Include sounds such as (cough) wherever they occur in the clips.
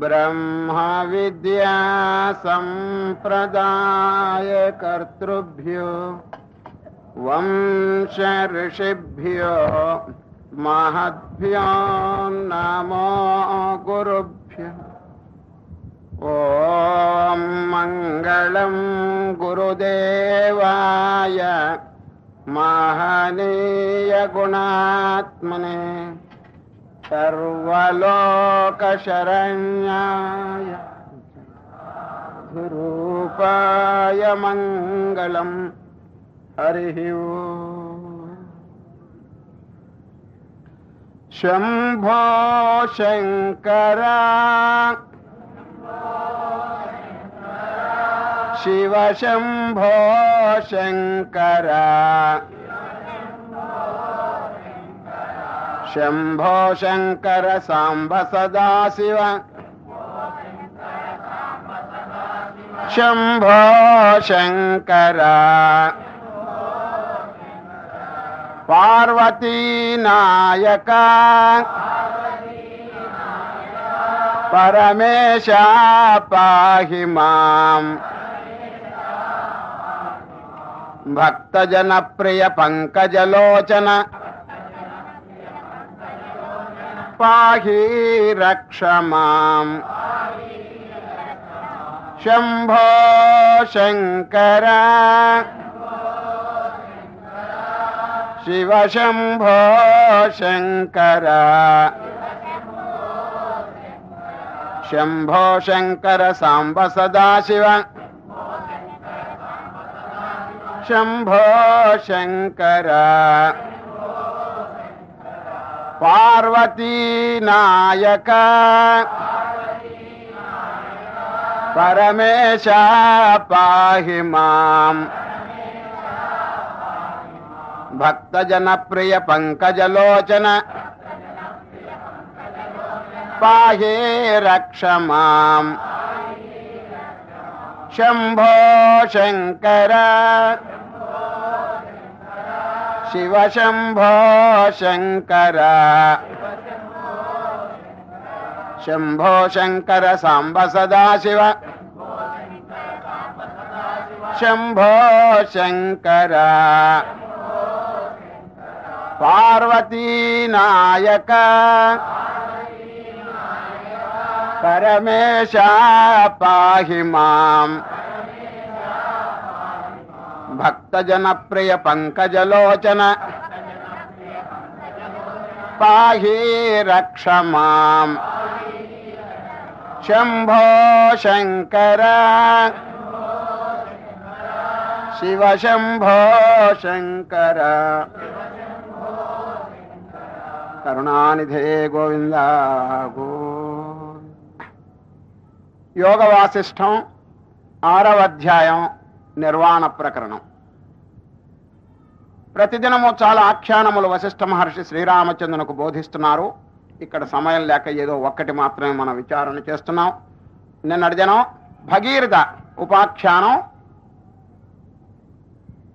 ब्रह्मविद्या सम्प्रदायकर्तृभ्यो वंश ऋषिभ्यो महद्भ्यो नमो गुरुभ्यः। ॐ मङ्गलं गुरुदेवाय महनीयगुणात्मने। सर्वलोकशरण्याय गुरूपाय मङ्गलम्। हरिः ओम्। शम्भो शङ्करा। शिव शम्भो शङ्करा शम्भो शङ्कर साम्ब सदाशिव शम्भो शङ्कर। पार्वतीनायक परमेशा पाहि माम्। भक्तजनप्रिय पङ्कजलोचन पाहि रक्ष माम्। शम्भो शङ्कर। शिव शम्भो शङ्कर। शम्भो शङ्कर साम्ब सदाशिव शम्भो शङ्कर पार्वतीनायक। परमेशा पाहि माम्। भक्तजनप्रिय पङ्कजलोचन पाहि रक्ष माम्। शम्भो शिव शम्भो शङ्कर शम्भो शङ्कर साम्ब सदाशिव शम्भो शङ्कर पार्वतीनायक परमेशा पाहि माम्। भक्तजनप्रिय पङ्कजलोचन पाहि रक्ष माम् शम्भो शङ्कर शिव शम्भो शङ्कर కరుణానిధే గోవింద గో యోగ వాసిష్టం ఆరవ అధ్యాయం నిర్వాణ ప్రకరణం. ప్రతిదినము చాలా ఆఖ్యానములు వశిష్ఠ మహర్షి శ్రీరామచంద్రునికి బోధిస్తున్నారు. ఇక్కడ సమయం లేక ఏదో ఒక్కటి మాత్రమే మనం విచారణ చేస్తున్నాం. నిన్న దినం భగీరథ ఉపాఖ్యానం.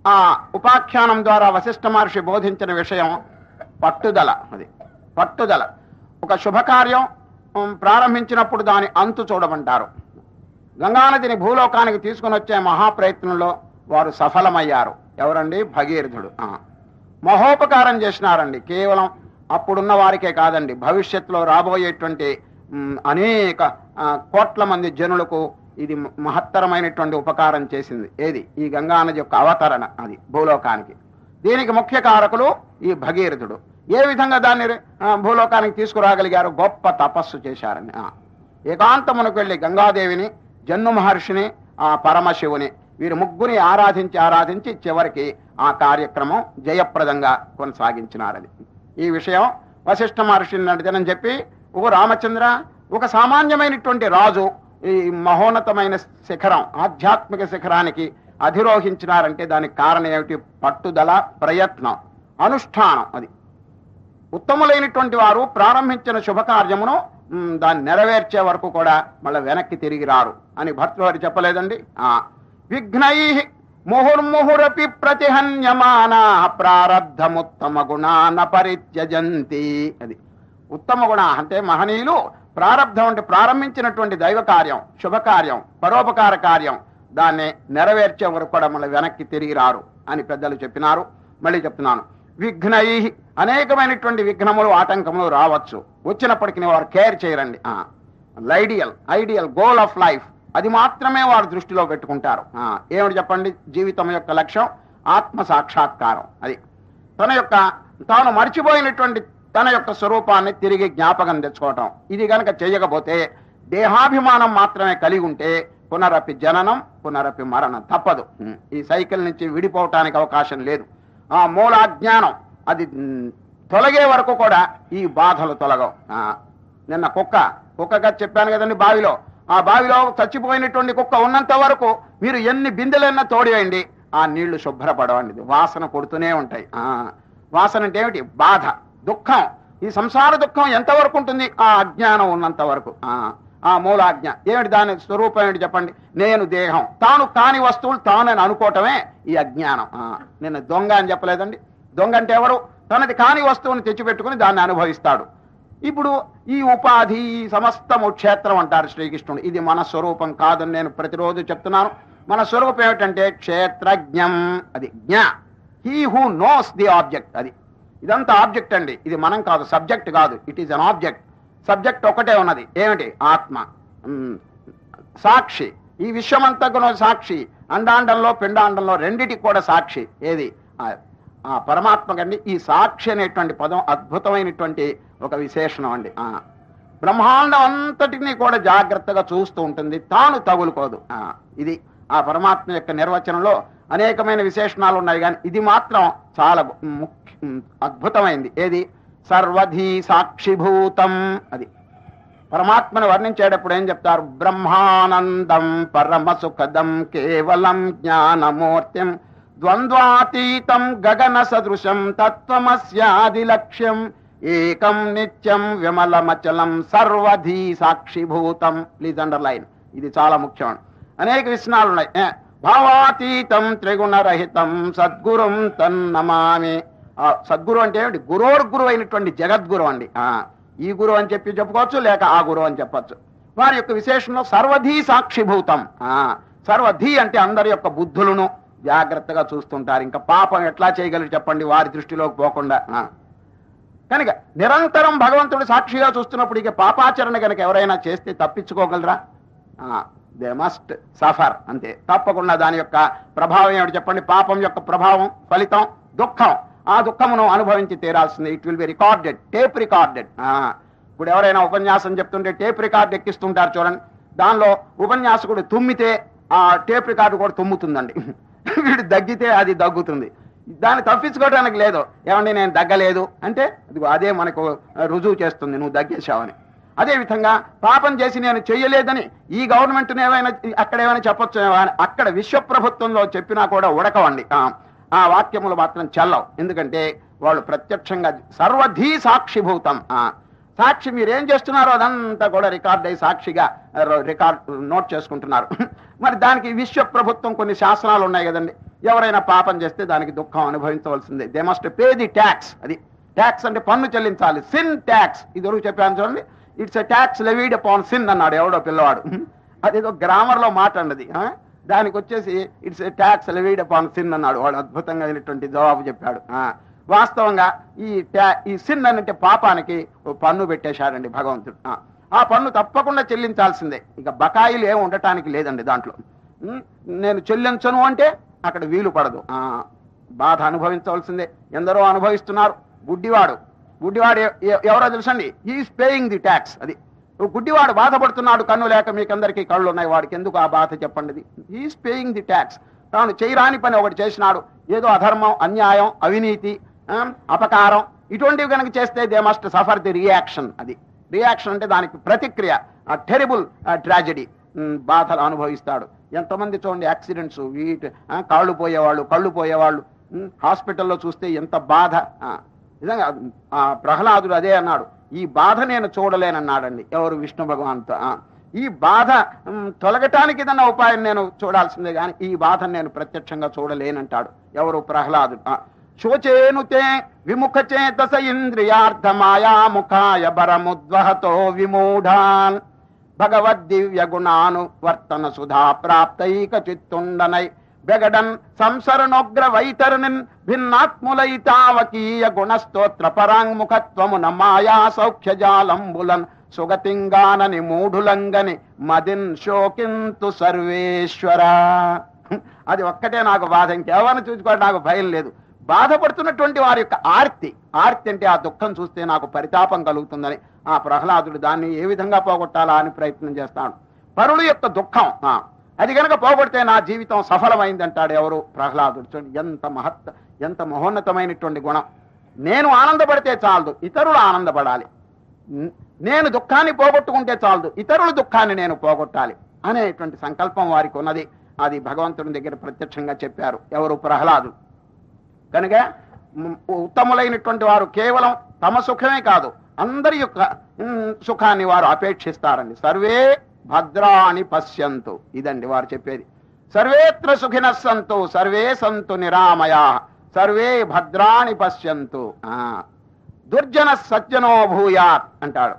ఆ ఉపాఖ్యానం ద్వారా వశిష్ఠ మహర్షి బోధించిన విషయం పట్టుదల అది. పట్టుదల. ఒక శుభకార్యం ప్రారంభించినప్పుడు దాని అంతు చూడమంటారు. గంగానదిని భూలోకానికి తీసుకుని వచ్చే మహాప్రయత్నంలో వారు సఫలమయ్యారు. ఎవరండి? భగీరథుడు. మహోపకారం చేసినారండి. కేవలం అప్పుడున్న వారికే కాదండి. భవిష్యత్తులో రాబోయేటువంటి అనేక కోట్ల మంది జనులకు ఇది మహత్తరమైనటువంటి ఉపకారం చేసింది. ఏది? ఈ గంగానది యొక్క అవతరణ అది భూలోకానికి. దీనికి ముఖ్య కారకులు ఈ భగీరథుడు. ఏ విధంగా దాన్ని భూలోకానికి తీసుకురాగలిగారు? గొప్ప తపస్సు చేశారని ఏకాంతమునకు వెళ్ళి గంగాదేవిని జన్ను మహర్షిని ఆ పరమశివుని వీరు ముగ్గురిని ఆరాధించి ఆరాధించి చివరికి ఆ కార్యక్రమం జయప్రదంగా కొనసాగించినారది. ఈ విషయం వశిష్ఠ మహర్షిని నడితేనని చెప్పి ఓ రామచంద్ర ఒక సామాన్యమైనటువంటి రాజు ఈ మహోన్నతమైన శిఖరం ఆధ్యాత్మిక శిఖరానికి అధిరోహించినారంటే దానికి కారణం ఏమిటి? పట్టుదల ప్రయత్నం అనుష్ఠానం అది. ఉత్తములైనటువంటి వారు ప్రారంభించిన శుభకార్యమును దాన్ని నెరవేర్చే వరకు కూడా మళ్ళీ వెనక్కి తిరిగి రారు. అని భర్తృహరి చెప్పలేదండి? విఘ్నై ముహుర్ముహురపి ప్రతిహన్యమానా ప్రారబ్ధముత్తమ గుణాన పరిత్యజంతి అది. ఉత్తమ గుణ అంటే మహనీయులు ప్రారంధం అంటే ప్రారంభించినటువంటి దైవ కార్యం శుభకార్యం పరోపకార కార్యం దాన్ని నెరవేర్చే వరకు కూడా మళ్ళీ వెనక్కి తిరిగి రారు అని పెద్దలు చెప్పినారు. మళ్ళీ చెప్తున్నాను. విఘ్నై. అనేకమైనటువంటి విఘ్నములు ఆటంకములు రావచ్చు. వచ్చినప్పటికీ వారు కేర్ చేయరండి. Ideal ideal goal of life అది మాత్రమే వారు దృష్టిలో పెట్టుకుంటారు. ఏమిటి చెప్పండి? జీవితం యొక్క లక్ష్యం ఆత్మ సాక్షాత్కారం. అది తన యొక్క తాను మర్చిపోయినటువంటి తన యొక్క స్వరూపాన్ని తిరిగి జ్ఞాపకం తెచ్చుకోవటం. ఇది కనుక చేయకపోతే దేహాభిమానం మాత్రమే కలిగి ఉంటే పునరపి జననం పునరపి మరణం తప్పదు. ఈ సైకిల్ నుంచి విడిపోవటానికి అవకాశం లేదు. ఆ మూలాజ్ఞానం. అది తొలగే వరకు కూడా ఈ బాధలు తొలగవు. నిన్న కుక్క కుక్కగా చెప్పాను కదండి బావిలో. ఆ బావిలో చచ్చిపోయినటువంటి కుక్క ఉన్నంత వరకు మీరు ఎన్ని బిందెలన్నా తోడివేయండి ఆ నీళ్ళు శుభ్రపడవండి వాసన కొడుతూనే ఉంటాయి. వాసన అంటే ఏమిటి? బాధ దుఃఖం. ఈ సంసార దుఃఖం ఎంతవరకు ఉంటుంది? ఆ అజ్ఞానం ఉన్నంత వరకు. ఆ మూలాజ్ఞ. ఏమిటి దాని స్వరూపం ఏమిటి చెప్పండి? నేను దేహం. తాను కాని వస్తువులు తానని అనుకోవటమే ఈ అజ్ఞానం. నిన్న నేను దొంగ అని చెప్పలేదండి. దొంగ అంటే ఎవరు? తనది కాని వస్తువుని తెచ్చిపెట్టుకుని దాన్ని అనుభవిస్తాడు. ఇప్పుడు ఈ ఉపాధి సమస్తము క్షేత్రం అంటారు శ్రీకృష్ణుడు. ఇది మన స్వరూపం కాదని నేను ప్రతిరోజు చెప్తున్నాను. మన స్వరూపం ఏమిటంటే క్షేత్రజ్ఞం. అది జ్ఞ. He who knows the object అది. ఇదంతా ఆబ్జెక్ట్ అండి. ఇది మనం కాదు సబ్జెక్ట్ కాదు. It is an object subject ఒకటే ఉన్నది. ఏమిటి? ఆత్మ. సాక్షి. ఈ విశ్వమంతకును సాక్షి. అండాండంలో పిండాండంలో రెండిటికి కూడా సాక్షి. ఏది? ఆ- పరమాత్మ కండి ఈ సాక్షి అనేటువంటి పదం అద్భుతమైనటువంటి ఒక విశేషణం అండి. బ్రహ్మాండం అంతటిని కూడా జాగ్రత్తగా చూస్తూ ఉంటుంది. తాను తగులుకోదు. ఇది ఆ పరమాత్మ యొక్క నిర్వచనంలో అనేకమైన విశేషణాలు ఉన్నాయి. కానీ ఇది మాత్రం చాలా ముఖ్య అద్భుతమైంది. ఏది? సర్వధీ సాక్షిభూతం అది. పరమాత్మను వర్ణించేటప్పుడు ఏం చెప్తారు? బ్రహ్మానందం పరమ సుఖదం కేవలం జ్ఞానమూర్తిం. ద్వంద్వాతీతం గగన సదృశం తత్వమస్యాది లక్ష్యం ఏకం నిత్యం విమలమచలం సర్వధీ సాక్షిభూతం ప్లీజ్ అండర్లైన్ ఇది చాలా ముఖ్యం అనేక విషయాలు ఉన్నాయి భావాతీతం త్రిగుణరహితం సద్గురుం తన్నమామి. సద్గురు అంటే ఏమిటి? గురోర్గురు అయినటువంటి జగద్గురు అండి. ఆ, ఈ గురువు అని చెప్పి చెప్పుకోవచ్చు లేక ఆ గురువు అని చెప్పొచ్చు. వారి యొక్క విశేషంలో సర్వధీ సాక్షిభూతం. ఆ, సర్వధీ అంటే అందరి యొక్క బుద్ధులను జాగ్రత్తగా చూస్తుంటారు. ఇంకా పాపం ఎట్లా చేయగలరు చెప్పండి వారి దృష్టిలోకి పోకుండా. ఆ. కనుక నిరంతరం భగవంతుడు సాక్షిగా చూస్తున్నప్పుడు ఇక పాపాచరణ కనుక ఎవరైనా చేస్తే తప్పించుకోగలరా? దే మస్ట్ సఫర్ అంతే. తప్పకుండా దాని యొక్క ప్రభావం ఏమిటి చెప్పండి? పాపం యొక్క ప్రభావం ఫలితం దుఃఖం. ఆ దుఃఖమును అనుభవించి తీరాల్సింది. It will be recorded tape recorded ఇప్పుడు ఎవరైనా ఉపన్యాసం చెప్తుంటే టేప్ రికార్డ్ ఎక్కిస్తుంటారు చూడండి. దానిలో ఉపన్యాసకుడు తుమ్మితే ఆ టేప్ రికార్డు కూడా తుమ్ముతుందండి. (laughs) వీడు దగ్గితే అది దగ్గుతుంది. దాన్ని తప్పించుకోవడానికి లేదు. ఏమండి నేను దగ్గలేదు. అంటే అదే మనకు రుజువు చేస్తుంది నువ్వు దగ్గేశావని. అదే విధంగా పాపం చేసి నేను చెయ్యలేదని ఈ గవర్నమెంట్ ఏమైనా అక్కడ ఏమైనా చెప్పొచ్చు అని అక్కడ విశ్వ ప్రభుత్వంలో చెప్పినా కూడా ఉడకవండి. ఆ, వాక్యములు మాత్రం చల్లవు. ఎందుకంటే వాళ్ళు ప్రత్యక్షంగా సర్వధీ సాక్షిభూతం సాక్షి మీరేం చేస్తున్నారో అదంతా కూడా రికార్డ్ అయ్యి సాక్షిగా రికార్డ్ నోట్ చేసుకుంటున్నారు. (clears throat) మరి దానికి విశ్వ ప్రభుత్వం కొన్ని శాసనాలు ఉన్నాయి కదండి. ఎవరైనా పాపం చేస్తే దానికి దుఃఖం అనుభవించవలసిందే. They must pay the tax అది ట్యాక్స్ అంటే పన్ను చెల్లించాలి. సిన్ ట్యాక్స్ ఇది వరకు చెప్పాను చూడండి. It's a tax levied upon sin అన్నాడు ఎవడో పిల్లవాడు. (clears throat) అదేదో ఏదో గ్రామర్లో మాట అన్నది. దానికి వచ్చేసి it's tax levied upon sin అన్నాడు. వాడు అద్భుతంగా అయినటువంటి జవాబు చెప్పాడు. వాస్తవంగా ఈ ట్యా ఈ సిన్ అంటే పాపానికి ఓ పన్ను పెట్టేశాడండి భగవంతుడు. ఆ. పన్ను తప్పకుండా చెల్లించాల్సిందే. ఇక బకాయిలు ఏమి ఉండటానికి లేదండి దాంట్లో. నేను చెల్లించను అంటే అక్కడ వీలు పడదు. బాధ అనుభవించవలసిందే. ఎందరో అనుభవిస్తున్నారు. గుడ్డివాడు. గుడ్డివాడు ఎవరో తెలుసండి? ఈజ్ పేయింగ్ ది ట్యాక్స్ అది గుడ్డివాడు బాధపడుతున్నాడు కన్ను లేక మీకందరికీ కళ్ళు ఉన్నాయి వాడికి ఎందుకు ఆ బాధ చెప్పండి ఈజ్ పేయింగ్ ది ట్యాక్స్ తాను చేయరాని పని ఒకటి చేసినాడు. ఏదో అధర్మం అన్యాయం అవినీతి అపకారం ఇటువంటివి కనుక చేస్తే they must suffer the reaction అది. రియాక్షన్ అంటే దానికి ప్రతిక్రియ టెరిబుల్ ట్రాజడీ బాధలు అనుభవిస్తాడు. ఎంతమంది చూడండి యాక్సిడెంట్స్ వీటి కాళ్ళు పోయేవాళ్ళు కళ్ళు పోయేవాళ్ళు. హాస్పిటల్లో చూస్తే ఎంత బాధ. నిజంగా ఆ, ప్రహ్లాదుడు అదే అన్నాడు. ఈ బాధ నేను చూడలేనన్నాడండి. ఎవరు విష్ణు భగవాన్తో ఆ, ఈ బాధ తొలగటానికి ఏదన్నా ఉపాయం నేను చూడాల్సిందే కానీ ఈ బాధను నేను ప్రత్యక్షంగా చూడలేనంటాడు. ఎవరు ప్రహ్లాదుడు ఆ, శోచేను తే విముఖ చేతస ఇంద్రియార్థమాయాముఖాయ బరముద్వహతో విమూఢాన్. భగవద్దివ్య గుణాను వర్తన సుధా ప్రాప్తైక చిత్తుండనై. బెగడన్ సంసరణోగ్ర వైతరునిన్ భిన్నాత్ములైతావకీయ గుణస్తోత్ర పరాంగ్ముఖత్వమున మాయా సౌఖ్యజాలంబులన్ సుగతింగానని మూఢులంగని మదిన్ శోకింతు సర్వేశ్వర అది ఒక్కటే నాకు బాధ. ఇంకెవరిని చూసుకోవడం నాకు భయం లేదు. బాధపడుతున్నటువంటి వారి యొక్క ఆర్తి. ఆర్తి అంటే ఆ దుఃఖం చూస్తే నాకు పరితాపం కలుగుతుందని. ఆ ప్రహ్లాదుడు దాన్ని ఏ విధంగా పోగొట్టాలా అని ప్రయత్నం చేస్తాడు. పరుడు యొక్క దుఃఖం. అది గనక పోగొడితే నా జీవితం సఫలమైంది అంటాడు ఎవరు? ప్రహ్లాదుడు. చూడండి ఎంత మహత్ ఎంత మహోన్నతమైనటువంటి గుణం. నేను ఆనందపడితే చాలదు ఇతరులు ఆనందపడాలి. నేను దుఃఖాన్ని పోగొట్టుకుంటే చాలదు ఇతరుల దుఃఖాన్ని నేను పోగొట్టాలి అనేటువంటి సంకల్పం వారికి ఉన్నది. అది భగవంతుని దగ్గర ప్రత్యక్షంగా చెప్పారు. ఎవరు? ప్రహ్లాదు. కనుక ఉత్తములైనటువంటి వారు కేవలం తమ సుఖమే కాదు అందరి యొక్క సుఖాన్ని వారు అపేక్షిస్తారండి. సర్వే భద్రాని పశ్యంతు. ఇదండి వారు చెప్పేది. సర్వేత్ర సుఖిన సంతు సర్వే సంతు నిరామయా సర్వే భద్రాని పశ్యంతు. ఆ దుర్జన సజ్జనో భూయాత్ అంటాడు.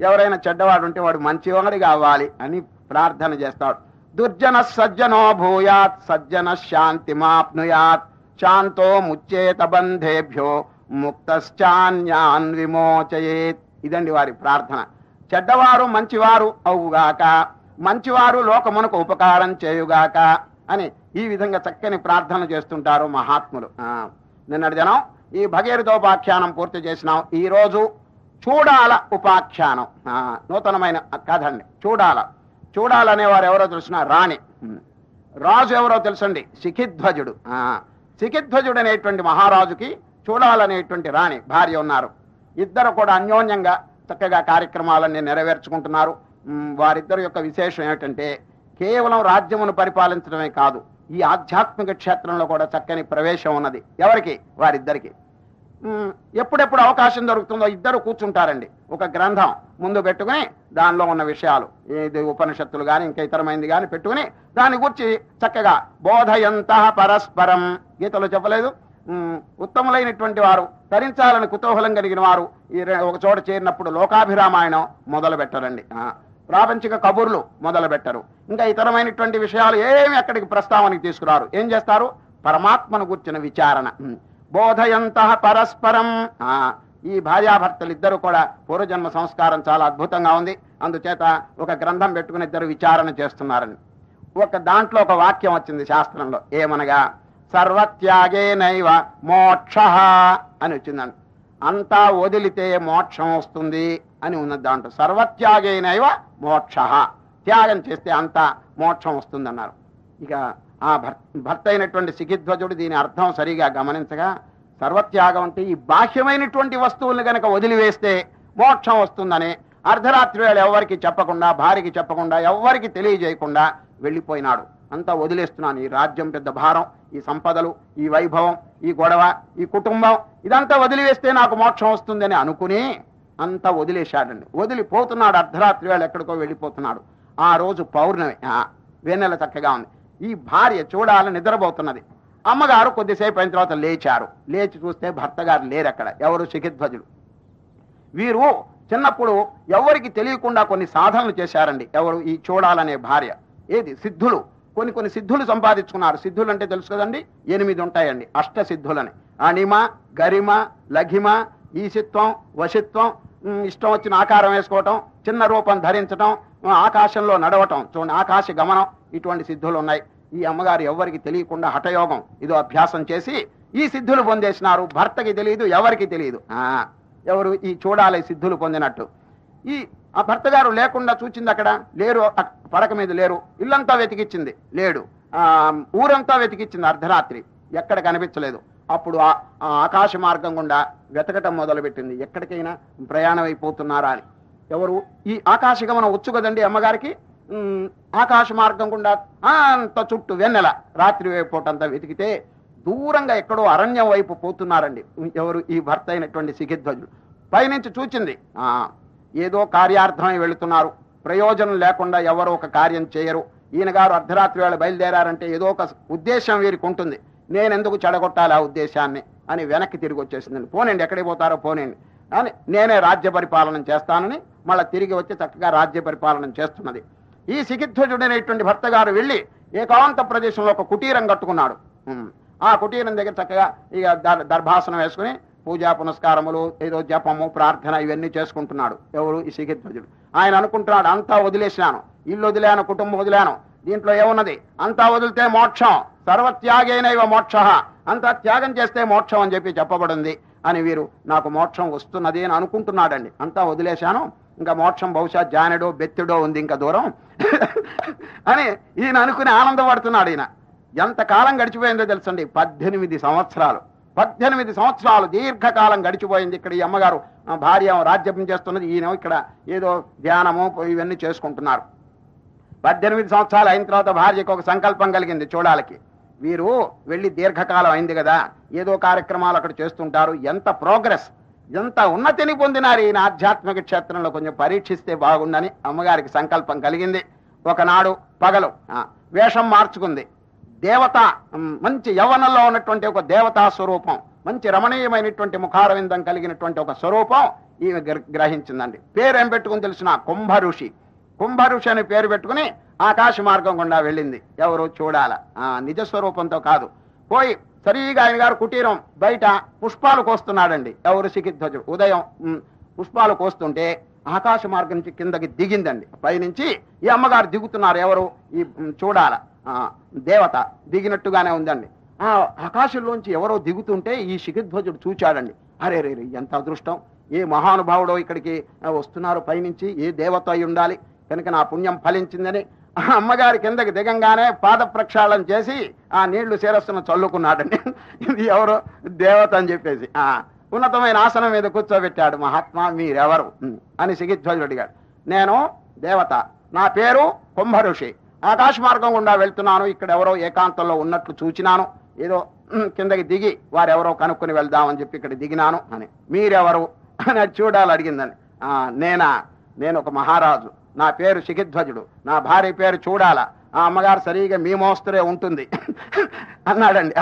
ఎవరైనా చెడ్డవాడు ఉంటే వాడు మంచివాడు కావాలి అని ప్రార్థన చేస్తాడు. దుర్జన సజ్జనో భూయాత్ సజ్జన శాంతి మాప్నుయాత్ శాంతో ముచ్చేత బంధేభ్యో ముక్తశ్చాన్యాన్ విమోచయేత్. ఇదండి వారి ప్రార్థన. చెడ్డవారు మంచివారు అవుగాక మంచివారు లోకమునకు ఉపకారం చేయుగాక అని ఈ విధంగా చక్కని ప్రార్థన చేస్తుంటారు మహాత్ములు. నిన్నటి దినం ఈ భగీరథోపాఖ్యానం పూర్తి చేసినాం. ఈ రోజు చూడాల ఉపాఖ్యానం. నూతనమైన కథ అండి చూడాల చూడాలనేవారు ఎవరో తెలిసిన రాణి. రాజు ఎవరో తెలుసండి? శిఖిధ్వజుడు. ఆ, శిఖిధ్వజుడు అనేటువంటి మహారాజుకి చూడాలనేటువంటి రాణి భార్య ఉన్నారు. ఇద్దరు కూడా అన్యోన్యంగా చక్కగా కార్యక్రమాలన్నీ నెరవేర్చుకుంటున్నారు. వారిద్దరి యొక్క విశేషం ఏమిటంటే కేవలం రాజ్యమును పరిపాలించడమే కాదు ఈ ఆధ్యాత్మిక క్షేత్రంలో కూడా చక్కని ప్రవేశం ఉన్నది. ఎవరికి? వారిద్దరికి. ఎప్పుడెప్పుడు అవకాశం దొరుకుతుందో ఇద్దరు కూర్చుంటారండి. ఒక గ్రంథం ముందు పెట్టుకుని దానిలో ఉన్న విషయాలు ఇది ఉపనిషత్తులు కానీ ఇంకా ఇతరమైంది కానీ పెట్టుకుని దాని గురించి చక్కగా బోధయంత పరస్పరం. గీతలో చెప్పలేదు. ఉత్తములైనటువంటి వారు తరించాలని కుతూహలం కలిగిన వారు ఈ ఒక చోట చేరినప్పుడు లోకాభిరామాయణం మొదలు పెట్టరండి. ప్రాపంచిక కబుర్లు మొదలు పెట్టరు. ఇంకా ఇతరమైనటువంటి విషయాలు ఏమి అక్కడికి ప్రస్తావనకి తీసుకురారు? ఏం చేస్తారు? పరమాత్మను కూర్చిన విచారణ. బోధయంత పరస్పరం. ఆ, ఈ భార్యాభర్తలు ఇద్దరు కూడా పూర్వజన్మ సంస్కారం చాలా అద్భుతంగా ఉంది. అందుచేత ఒక గ్రంథం పెట్టుకుని ఇద్దరు విచారణ చేస్తున్నారని ఒక దాంట్లో ఒక వాక్యం వచ్చింది శాస్త్రంలో. ఏమనగా సర్వత్యాగేనైవ మోక్ష అని వచ్చిందండి అంతా వదిలితే మోక్షం వస్తుంది అని ఉన్నది దాంట్లో సర్వత్యాగేనైవ మోక్ష. త్యాగం చేస్తే అంతా మోక్షం వస్తుందన్నారు. ఇక ఆ భర్త అయినటువంటి సిగిధ్వజుడు దీని అర్థం సరిగా గమనించగా సర్వత్యాగం అంటే ఈ బాహ్యమైనటువంటి వస్తువులను గనక వదిలివేస్తే మోక్షం వస్తుందని అర్ధరాత్రి వేళ ఎవరికి చెప్పకుండా భార్యకి చెప్పకుండా ఎవ్వరికి తెలియజేయకుండా వెళ్ళిపోయినాడు. అంతా వదిలేస్తున్నాను. ఈ రాజ్యం పెద్ద భారం ఈ సంపదలు ఈ వైభవం ఈ గొడవ ఈ కుటుంబం ఇదంతా వదిలివేస్తే నాకు మోక్షం వస్తుందని అనుకుని అంతా వదిలేశాడండి. వదిలిపోతున్నాడు అర్ధరాత్రి వేళ ఎక్కడికో వెళ్ళిపోతున్నాడు. ఆ రోజు పౌర్ణమి. ఆ, చక్కగా ఉంది. ఈ భార్య చూడాలని నిద్రపోతున్నది. అమ్మగారు కొద్దిసేపు అయిన తర్వాత లేచారు. లేచి చూస్తే భర్త గారు లేరు అక్కడ ఎవరు? శిఖిధ్వజుడు వీరు చిన్నప్పుడు ఎవరికి తెలియకుండా కొన్ని సాధనలు చేశారండి. ఎవరు? ఈ చూడాలనే భార్య. ఏది? సిద్ధులు. కొన్ని కొన్ని సిద్ధులు సంపాదించుకున్నారు సిద్ధులు అంటే తెలుసు కదండి? ఎనిమిది ఉంటాయండి. అష్ట సిద్ధులని. అణిమ గరిమ లఘిమ ఈశిత్వం వశిత్వం ఇష్టం వచ్చిన ఆకారం వేసుకోవటం చిన్న రూపం ధరించటం ఆకాశంలో నడవటం. చూడండి ఆకాశ గమనం ఇటువంటి సిద్ధులు ఉన్నాయి. ఈ అమ్మగారు ఎవరికి తెలియకుండా హఠయోగం ఇదో అభ్యాసం చేసి ఈ సిద్ధులు పొందేసినారు. భర్తకి తెలియదు ఎవరికి తెలియదు ఎవరు ఈ చూడాలి సిద్ధులు పొందినట్టు. ఈ ఆ భర్త గారు లేకుండా చూచింది అక్కడ? లేరు పడక మీద లేరు. ఇల్లంతా వెతికిచ్చింది. లేడు. ఆ ఊరంతా వెతికిచ్చింది అర్ధరాత్రి. ఎక్కడ కనిపించలేదు. అప్పుడు ఆ ఆకాశ మార్గం గుండా వెతకటం మొదలుపెట్టింది. ఎక్కడికైనా ప్రయాణం అయిపోతున్నారా అని. ఎవరు? ఈ ఆకాశ గమనం వచ్చు కదండి అమ్మగారికి? ఆకాశ మార్గం గుండా అంత చుట్టూ వెన్నెల రాత్రి పూటంతా వెతికితే దూరంగా ఎక్కడో అరణ్యం వైపు పోతున్నారండి. ఎవరు? ఈ భర్త అయినటువంటి సిగిధ్వజుడు. పైనుంచి చూచింది. ఆ ఏదో కార్యార్థమై వెళుతున్నారు. ప్రయోజనం లేకుండా ఎవరు ఒక కార్యం చేయరు. ఈయన గారు అర్ధరాత్రి వేళ బయలుదేరారంటే ఏదో ఒక ఉద్దేశం వీరికి ఉంటుంది. నేనెందుకు చెడగొట్టాలి ఆ ఉద్దేశాన్ని? అని వెనక్కి తిరిగి వచ్చేసిందండి. పోనండి ఎక్కడికి పోతారో పోనండి. అని నేనే రాజ్య పరిపాలన చేస్తానని మళ్ళీ తిరిగి వచ్చి చక్కగా రాజ్య పరిపాలన చేస్తున్నది. ఈ సిగిధ్వజుడైనటువంటి భర్త గారు వెళ్ళి ఏకాంత ప్రదేశంలో ఒక కుటీరం కట్టుకున్నాడు. ఆ కుటీరం దగ్గర చక్కగా ఇక దర్- దర్భాసనం వేసుకుని పూజా పునస్కారములు ఏదో జపము ప్రార్థన ఇవన్నీ చేసుకుంటున్నాడు. ఎవరు? ఈ ఆయన అనుకుంటున్నాడు అంతా వదిలేసినాను. ఇల్లు వదిలాను కుటుంబం వదిలాను. దీంట్లో ఏమున్నది? అంతా వదిలితే మోక్షం. సర్వత్యాగేనైవ మోక్ష. అంతా త్యాగం చేస్తే మోక్షం అని చెప్పి చెప్పబడింది. అని వీరు నాకు మోక్షం వస్తున్నది అని అనుకుంటున్నాడండి. అంతా వదిలేశాను. ఇంకా మోక్షం బహుశా జానెడో బెత్తిడో ఉంది ఇంకా దూరం. అని ఈయన అనుకుని ఆనందపడుతున్నాడు ఈయన. ఎంత కాలం గడిచిపోయిందో తెలుసండి? పద్దెనిమిది సంవత్సరాలు. పద్దెనిమిది సంవత్సరాలు దీర్ఘకాలం గడిచిపోయింది ఇక్కడ ఈ అమ్మగారు. భార్య రాజ్యం చేస్తున్నది ఈయన ఇక్కడ ఏదో ధ్యానము ఇవన్నీ చేసుకుంటున్నారు. పద్దెనిమిది సంవత్సరాలు అయిన తర్వాత భార్యకు ఒక సంకల్పం కలిగింది చూడాలకి. వీరు వెళ్ళి దీర్ఘకాలం అయింది కదా ఏదో కార్యక్రమాలు అక్కడ చేస్తుంటారు ఎంత ప్రోగ్రెస్ ఎంత ఉన్నతిని పొందినారు ఈయన ఆధ్యాత్మిక క్షేత్రంలో కొంచెం పరీక్షిస్తే బాగుందని అమ్మగారికి సంకల్పం కలిగింది. ఒకనాడు పగలు వేషం మార్చుకుంది. దేవత మంచి యవనంలో ఉన్నటువంటి ఒక దేవతా స్వరూపం మంచి రమణీయమైనటువంటి ముఖారవిందం కలిగినటువంటి ఒక స్వరూపం ఈమె గ్రహించిందండి. పేరు ఏం పెట్టుకుని తెలిసిన? కుంభ ఋషి కుంభ ఋషి అని పేరు పెట్టుకుని ఆకాశ మార్గం గుండా వెళ్ళింది. ఎవరు? చూడాల. ఆ నిజ స్వరూపంతో కాదు. పోయి సరిగా ఆయన గారు కుటీరం బయట పుష్పాలు కోస్తున్నాడండి. ఎవరు? సికిధ్వజుడు. ఉదయం పుష్పాలు కోస్తుంటే ఆకాశ మార్గం నుంచి కిందకి దిగిందండి. పైనుంచి ఈ అమ్మగారు దిగుతున్నారు. ఎవరు? ఈ చూడాల. దేవత దిగినట్టుగానే ఉందండి. ఆ ఆకాశంలోంచి ఎవరో దిగుతుంటే ఈ శిఖిధ్వజుడు చూచాడండి. అరే రే ఎంత అదృష్టం. ఏ మహానుభావుడో ఇక్కడికి వస్తున్నారు పైనుంచి ఏ దేవత అయి ఉండాలి? కనుక నా పుణ్యం ఫలించిందని ఆ అమ్మగారి కిందకి దిగంగానే పాద ప్రక్షాళన చేసి ఆ నీళ్ళు శిరస్సును చల్లుకున్నాడండి. ఇది ఎవరో దేవత అని చెప్పేసి. ఆ ఉన్నతమైన ఆసనం మీద కూర్చోబెట్టాడు మహాత్మా మీరెవరు? అని సిగిధ్వజుడు అడిగాడు. నేను దేవత. నా పేరు కుంభ ఋషి. ఆకాశ మార్గం గుండా వెళ్తున్నాను. ఇక్కడ ఎవరో ఏకాంతంలో ఉన్నట్లు చూచినాను. ఏదో కిందకి దిగి వారెవరో కనుక్కొని వెళ్దామని చెప్పి ఇక్కడ దిగినాను అని. మీరెవరు? అని చూడాలి అడిగిందని. నేనా? నేను ఒక మహారాజు. నా పేరు శిఖిధ్వజుడు. నా భార్య పేరు చూడాల? ఆ అమ్మగారు సరిగా మీ మోస్తరే ఉంటుంది. (laughs) అన్నాడండి.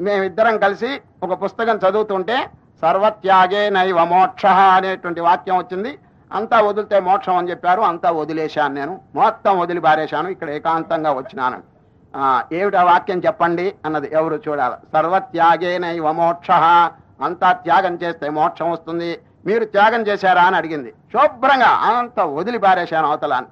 మేమిద్దరం కలిసి ఒక పుస్తకం చదువుతుంటే సర్వత్యాగే నైవ మోక్ష అనేటువంటి వాక్యం వచ్చింది. అంతా వదిలితే మోక్షం అని చెప్పారు అంతా వదిలేశాను నేను. మొత్తం వదిలి పారేశాను ఇక్కడ ఏకాంతంగా వచ్చినాను. ఆ, ఏమిటి ఆ వాక్యం చెప్పండి అన్నది ఎవరు చూడాలి. సర్వత్యాగేనైవ మోక్ష. అంతా త్యాగం చేస్తే మోక్షం వస్తుంది. మీరు త్యాగం చేశారా అని అడిగింది. శుభ్రంగా అంత వదిలి పారేశాను అవతల అని.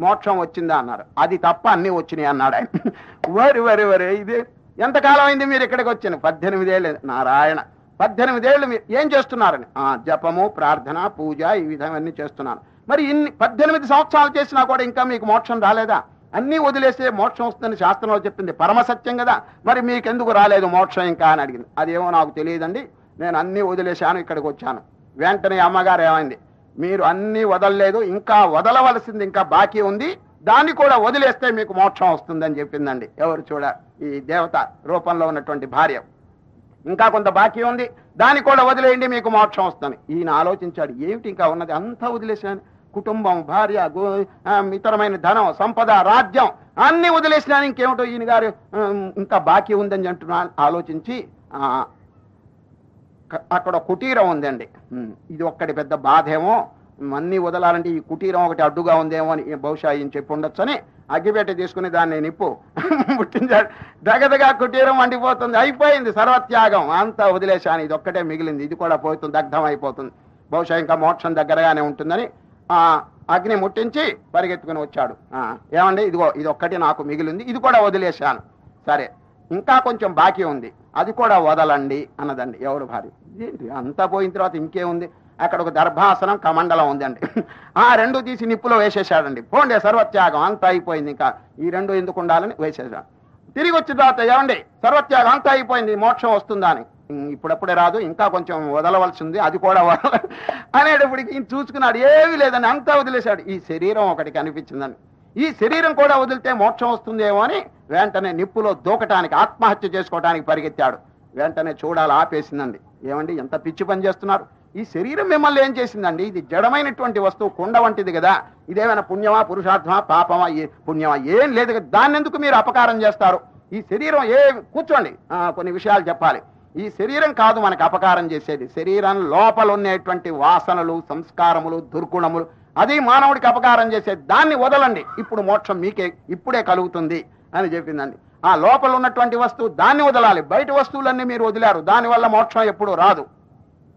మోక్షం వచ్చిందా అన్నారు. అది తప్ప అన్ని వచ్చినాయి అన్నాడు ఆయన. వరి వరి వరి ఇది. ఎంతకాలం అయింది మీరు ఇక్కడికి వచ్చిన పద్దెనిమిదేళ్ళు. నారాయణ. పద్దెనిమిదేళ్ళు మీరు ఏం చేస్తున్నారని? ఆ, జపము ప్రార్థన పూజ ఈ విధమన్నీ చేస్తున్నాను. మరి ఇన్ని పద్దెనిమిది సంవత్సరాలు చేసినా కూడా ఇంకా మీకు మోక్షం రాలేదా? అన్నీ వదిలేస్తే మోక్షం వస్తుందని శాస్త్రంలో చెప్పింది పరమసత్యం కదా. మరి మీకెందుకు రాలేదు మోక్షం ఇంకా అని అడిగింది. అదేమో నాకు తెలియదండి. నేను అన్నీ వదిలేశాను ఇక్కడికి వచ్చాను. వెంటనే అమ్మగారు ఏమైంది? మీరు అన్నీ వదలలేదు ఇంకా వదలవలసింది ఇంకా బాకీ ఉంది. దాన్ని కూడా వదిలేస్తే మీకు మోక్షం వస్తుందని చెప్పిందండి. ఎవరు చూడ ఈ దేవత రూపంలో ఉన్నటువంటి భార్య. ఇంకా కొంత బాకీ ఉంది. దాన్ని కూడా వదిలేయండి మీకు మోక్షం వస్తుంది. ఈయన ఆలోచించాడు ఏమిటి ఇంకా ఉన్నది? అంతా వదిలేశాను కుటుంబం భార్య ఇతరమైన ధనం సంపద రాజ్యం అన్ని వదిలేసినాను. ఇంకేమిటో ఈయన గారు ఇంకా బాకీ ఉందని అంటున్నా ఆలోచించి అక్కడ కుటీరం ఉందండి. ఇది ఒక్కటి పెద్ద బాధేమో. అన్ని వదలాలంటే ఈ కుటీరం ఒకటి అడ్డుగా ఉందేమో అని బహుశా ఈయన చెప్పి ఉండొచ్చు అని అగ్గిపెట్టి తీసుకుని దాన్ని నిప్పు. (laughs) ముట్టించాడు దగదగా కుటీరం వండిపోతుంది. అయిపోయింది సర్వత్యాగం. అంతా వదిలేశాను. ఇది ఒక్కటే మిగిలింది. ఇది కూడా పోతుంది. దగ్ధం అయిపోతుంది. బహుశా ఇంకా మోక్షం దగ్గరగానే ఉంటుందని ఆ అగ్ని ముట్టించి పరిగెత్తుకుని వచ్చాడు. ఏమండి? ఇదిగో ఇది ఒక్కటి నాకు మిగిలింది. ఇది కూడా వదిలేశాను. సరే. ఇంకా కొంచెం బాకీ ఉంది. అది కూడా వదలండి అన్నదండి. ఎవరు భార్య? ఏంటి అంతా పోయిన తర్వాత ఇంకేముంది? అక్కడ ఒక దర్భాసనం కమండలం ఉందండి. ఆ రెండు తీసి నిప్పులో వేసేసాడండి పోండే సర్వత్యాగం అంతా అయిపోయింది ఇంకా. ఈ రెండు ఎందుకు ఉండాలని వేసేసాడు తిరిగి వచ్చిన తర్వాత ఏమండి? సర్వత్యాగం అంతా అయిపోయింది మోక్షం వస్తుందా అని. ఇప్పుడప్పుడే రాదు ఇంకా కొంచెం వదలవలసి ఉంది అది కూడా అనేటప్పటికి ఈయన చూసుకున్నాడు ఏమీ లేదని అంతా వదిలేశాడు. ఈ శరీరం ఒకటి కనిపించిందని ఈ శరీరం కూడా వదిలితే మోక్షం వస్తుందేమో అని వెంటనే నిప్పులో దూకటానికి ఆత్మహత్య చేసుకోవడానికి పరిగెత్తాడు. వెంటనే చూడాలి ఆపేసిందండి. ఏమండి ఎంత పిచ్చి పని చేస్తున్నారు? ఈ శరీరం మిమ్మల్ని ఏం చేసిందండి? ఇది జడమైనటువంటి వస్తువు కుండ వంటిది కదా. ఇదేమైనా పుణ్యమా పురుషార్థమా పాపమా ఏ పుణ్యమా? ఏం లేదు కదా. దాన్ని ఎందుకు మీరు అపకారం చేస్తారు? ఈ శరీరం ఏ కూర్చోండి. కొన్ని విషయాలు చెప్పాలి. ఈ శరీరం కాదు మనకు అపకారం చేసేది. శరీరం లోపల ఉండేటువంటి వాసనలు సంస్కారములు దుర్గుణములు అది మానవుడికి అపకారం చేసేది దాన్ని వదలండి. ఇప్పుడు మోక్షం మీకే ఇప్పుడే కలుగుతుంది అని చెప్పిందండి. ఆ లోపల ఉన్నటువంటి వస్తువు దాన్ని వదలాలి. బయట వస్తువులన్నీ మీరు వదిలారు. దానివల్ల మోక్షం ఎప్పుడు రాదు.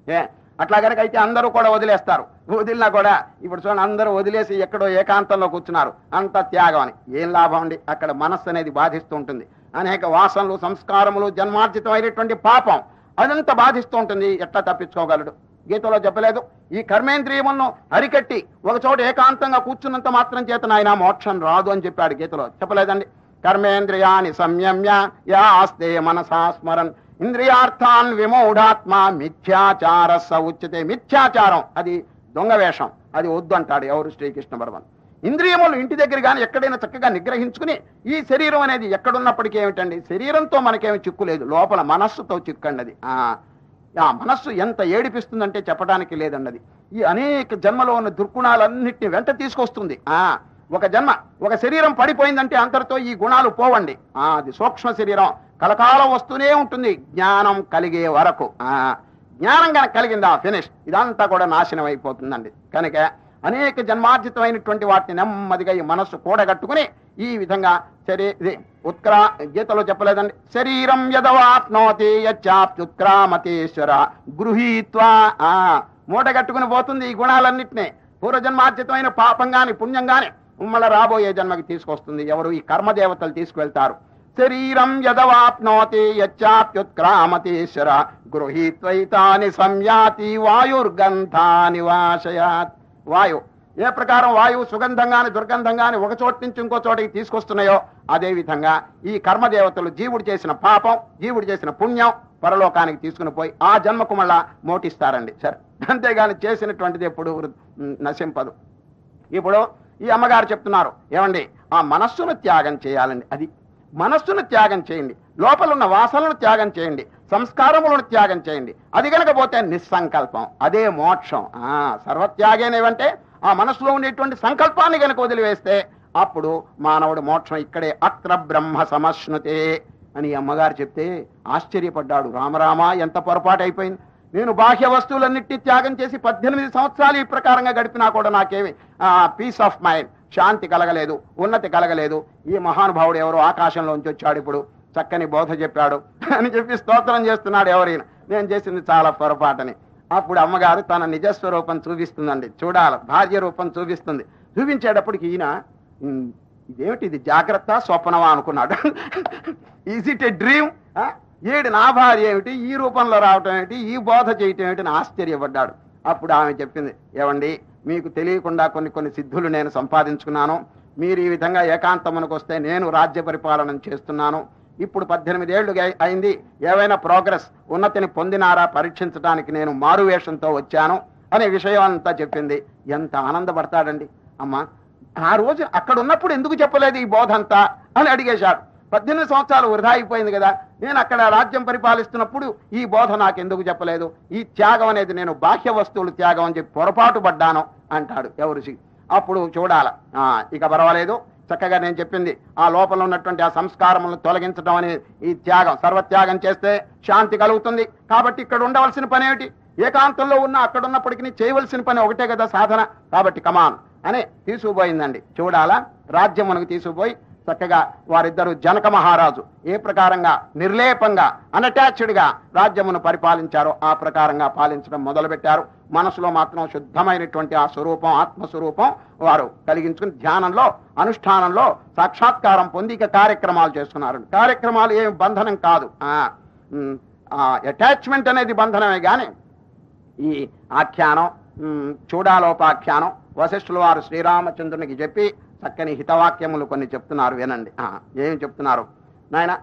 ఏ? అట్లా కనుక అయితే అందరూ కూడా వదిలేస్తారు. వదిలినా కూడా ఇప్పుడు చూడండి అందరూ వదిలేసి ఎక్కడో ఏకాంతంలో కూర్చున్నారు. అంత త్యాగం అని. ఏం లాభం అండి? అక్కడ మనస్సు అనేది బాధిస్తూ ఉంటుంది. అనేక వాసనలు సంస్కారములు జన్మార్జితమైనటువంటి పాపం అదంతా బాధిస్తూ ఉంటుంది. ఎట్లా తప్పించుకోగలడు? గీతలో చెప్పలేదు. ఈ కర్మేంద్రియములను అరికట్టి ఒక చోట ఏకాంతంగా కూర్చున్నంత మాత్రం చేత నాయన మోక్షం రాదు అని చెప్పాడు గీతలో. చెప్పలేదండి? కర్మేంద్రియాన్ని సంయమ్య యా ఆస్తే మనసా స్మరన్. ఇంద్రియార్థాన్ విమూఢాత్మ మిథ్యాచార సౌచ్యతే. మిథ్యాచారం అది దొంగ వేషం అది వద్దు అంటాడు ఎవరు శ్రీకృష్ణ పరమన్ ఇంద్రియములు ఇంటి దగ్గర కానీ ఎక్కడైనా చక్కగా నిగ్రహించుకుని ఈ శరీరం అనేది ఎక్కడున్నప్పటికీ ఏమిటండి? శరీరంతో మనకేమి చిక్కు లేదు. లోపల మనస్సుతో చిక్కండి అది ఆ మనస్సు ఎంత ఏడిపిస్తుందంటే చెప్పడానికి లేదన్నది. ఈ అనేక జన్మలో ఉన్న దుర్గుణాలన్నిటిని వెంట తీసుకొస్తుంది. ఆ ఒక జన్మ ఒక శరీరం పడిపోయిందంటే అంతటితో ఈ గుణాలు పోవండి. ఆ అది సూక్ష్మ శరీరం. కలకాలం వస్తూనే ఉంటుంది. జ్ఞానం కలిగే వరకు. ఆ జ్ఞానం కనుక కలిగిందా ఫినిష్ ఇదంతా కూడా నాశనం అయిపోతుందండి. కనుక అనేక జన్మార్జితమైనటువంటి వాటిని నెమ్మదిగా ఈ మనస్సు కూడగట్టుకుని ఈ విధంగా శరీ ఇది ఉత్క్రా గీతలో చెప్పలేదండి. శరీరం యదవాప్నోతి యచ్చాప్యుత్క్రామతీశ్వర గృహీత్వా. ఆ మూటగట్టుకుని పోతుంది ఈ గుణాలన్నింటినీ. పూర్వజన్మార్జితమైన పాపం గాని పుణ్యం గాని మళ్ళీ రాబోయే జన్మకి తీసుకొస్తుంది. ఎవరు ఈ కర్మదేవతలు తీసుకువెళ్తారు? శరీరం యదవాప్నోతి యచ్చాప్యుత్క్రామతీశ్వర గృహీత్వైతాని సంయాతి వాయుర్గంధాని వాశయాత్. వాయు ఏ ప్రకారం వాయువు సుగంధంగాని దుర్గంధంగాని ఒక చోటు నుంచి ఇంకో చోటికి తీసుకొస్తున్నాయో అదేవిధంగా ఈ కర్మదేవతలు జీవుడు చేసిన పాపం జీవుడు చేసిన పుణ్యం పరలోకానికి తీసుకుని పోయి ఆ జన్మకు మళ్ళా మోటిస్తారండి. సరే అంతేగాని చేసినటువంటిది ఎప్పుడు నశింపదు. ఇప్పుడు ఈ అమ్మగారు చెప్తున్నారు ఏమండి ఆ మనస్సును త్యాగం చేయాలండి అది మనస్సును త్యాగం చేయండి. లోపల ఉన్న వాసనలను త్యాగం చేయండి. సంస్కారములను త్యాగం చేయండి. అది కనుకపోతే నిస్సంకల్పం. అదే మోక్షం. ఆ సర్వత్యాగేనేవంటే ఆ మనసులో ఉండేటువంటి సంకల్పాన్ని కనుక వదిలివేస్తే అప్పుడు మానవుడు మోక్షం ఇక్కడే అత్ర బ్రహ్మ సమశ్నుతే అని అమ్మగారు చెప్తే ఆశ్చర్యపడ్డాడు. రామరామ ఎంత పొరపాటు అయిపోయింది. నేను బాహ్య వస్తువులన్నిటి త్యాగం చేసి పద్దెనిమిది సంవత్సరాలు ఈ ప్రకారంగా గడిపినా కూడా నాకేమి పీస్ ఆఫ్ మైండ్ శాంతి కలగలేదు ఉన్నతి కలగలేదు. ఈ మహానుభావుడు ఎవరు ఆకాశంలోంచి వచ్చాడు ఇప్పుడు. చక్కని బోధ చెప్పాడు. (laughs) అని చెప్పి స్తోత్రం చేస్తున్నాడు ఎవరైనా. నేను చేసింది చాలా పొరపాటని. అప్పుడు అమ్మగారు తన నిజస్వరూపం చూపిస్తుందండి. చూడాలి భార్య రూపం చూపిస్తుంది. చూపించేటప్పటికి ఈయన ఇదేమిటి ఇది? జాగ్రత్త స్వప్నమా? అనుకున్నాడు. ఈజ్ ఇట్ ఏ డ్రీమ్ ఏడు నా భార్య ఏమిటి? ఈ రూపంలో రావటం ఏమిటి? ఈ బోధ చేయటం ఏమిటి? అని ఆశ్చర్యపడ్డాడు. అప్పుడు ఆమె చెప్పింది ఏమండి మీకు తెలియకుండా కొన్ని కొన్ని సిద్ధులు నేను సంపాదించుకున్నాను. మీరు ఈ విధంగా ఏకాంతమునకు వస్తే నేను రాజ్య పరిపాలన చేస్తున్నాను. ఇప్పుడు పద్దెనిమిది ఏళ్ళు అయింది. ఏవైనా ప్రోగ్రెస్ ఉన్నతిని పొందినారా పరీక్షించడానికి నేను మారువేషంతో వచ్చాను అనే విషయం అంతా చెప్పింది. ఎంత ఆనందపడతాడండి. అమ్మా ఆ రోజు అక్కడ ఉన్నప్పుడు ఎందుకు చెప్పలేదు ఈ బోధ అంతా? అని అడిగేశాడు. పద్దెనిమిది సంవత్సరాలు వృధా అయిపోయింది కదా. నేను అక్కడ రాజ్యం పరిపాలిస్తున్నప్పుడు ఈ బోధ నాకు ఎందుకు చెప్పలేదు? ఈ త్యాగం అనేది నేను బాహ్య వస్తువులు త్యాగం అని చెప్పి పొరపాటు పడ్డాను అంటాడు ఎవరు అప్పుడు చూడాల. ఇక పర్వాలేదు. చక్కగా నేను చెప్పింది. ఆ లోపల ఉన్నటువంటి ఆ సంస్కారములను తొలగించడం అనే ఈ త్యాగం సర్వత్యాగం చేస్తే శాంతి కలుగుతుంది. కాబట్టి ఇక్కడ ఉండవలసిన పని ఏమిటి? ఏకాంతంలో ఉన్న అక్కడ ఉన్నప్పటికీ చేయవలసిన పని ఒకటే కదా సాధన. కాబట్టి కమాన్ అని తీసుకుపోయిందండి. చూడాలా? రాజ్యం మనకు తీసుకుపోయి చక్కగా వారిద్దరు జనక మహారాజు ఏ ప్రకారంగా నిర్లేపంగా అనటాచ్డ్గా రాజ్యమును పరిపాలించారో ఆ ప్రకారంగా పాలించడం మొదలుపెట్టారు. మనసులో మాత్రం శుద్ధమైనటువంటి ఆ స్వరూపం ఆత్మస్వరూపం వారు కలిగించుకుని ధ్యానంలో అనుష్ఠానంలో సాక్షాత్కారం పొందిక కార్యక్రమాలు చేస్తున్నారు. కార్యక్రమాలు ఏమి బంధనం కాదు. అటాచ్మెంట్ అనేది బంధనమే కానీ ఈ ఆఖ్యానం చూడాలోపాఖ్యానం వశిష్ఠులు వారు శ్రీరామచంద్రునికి చెప్పి చక్కని హితవాక్యములు కొన్ని చెప్తున్నారు వినండి. ఆ, ఏమి చెప్తున్నారు? నాయన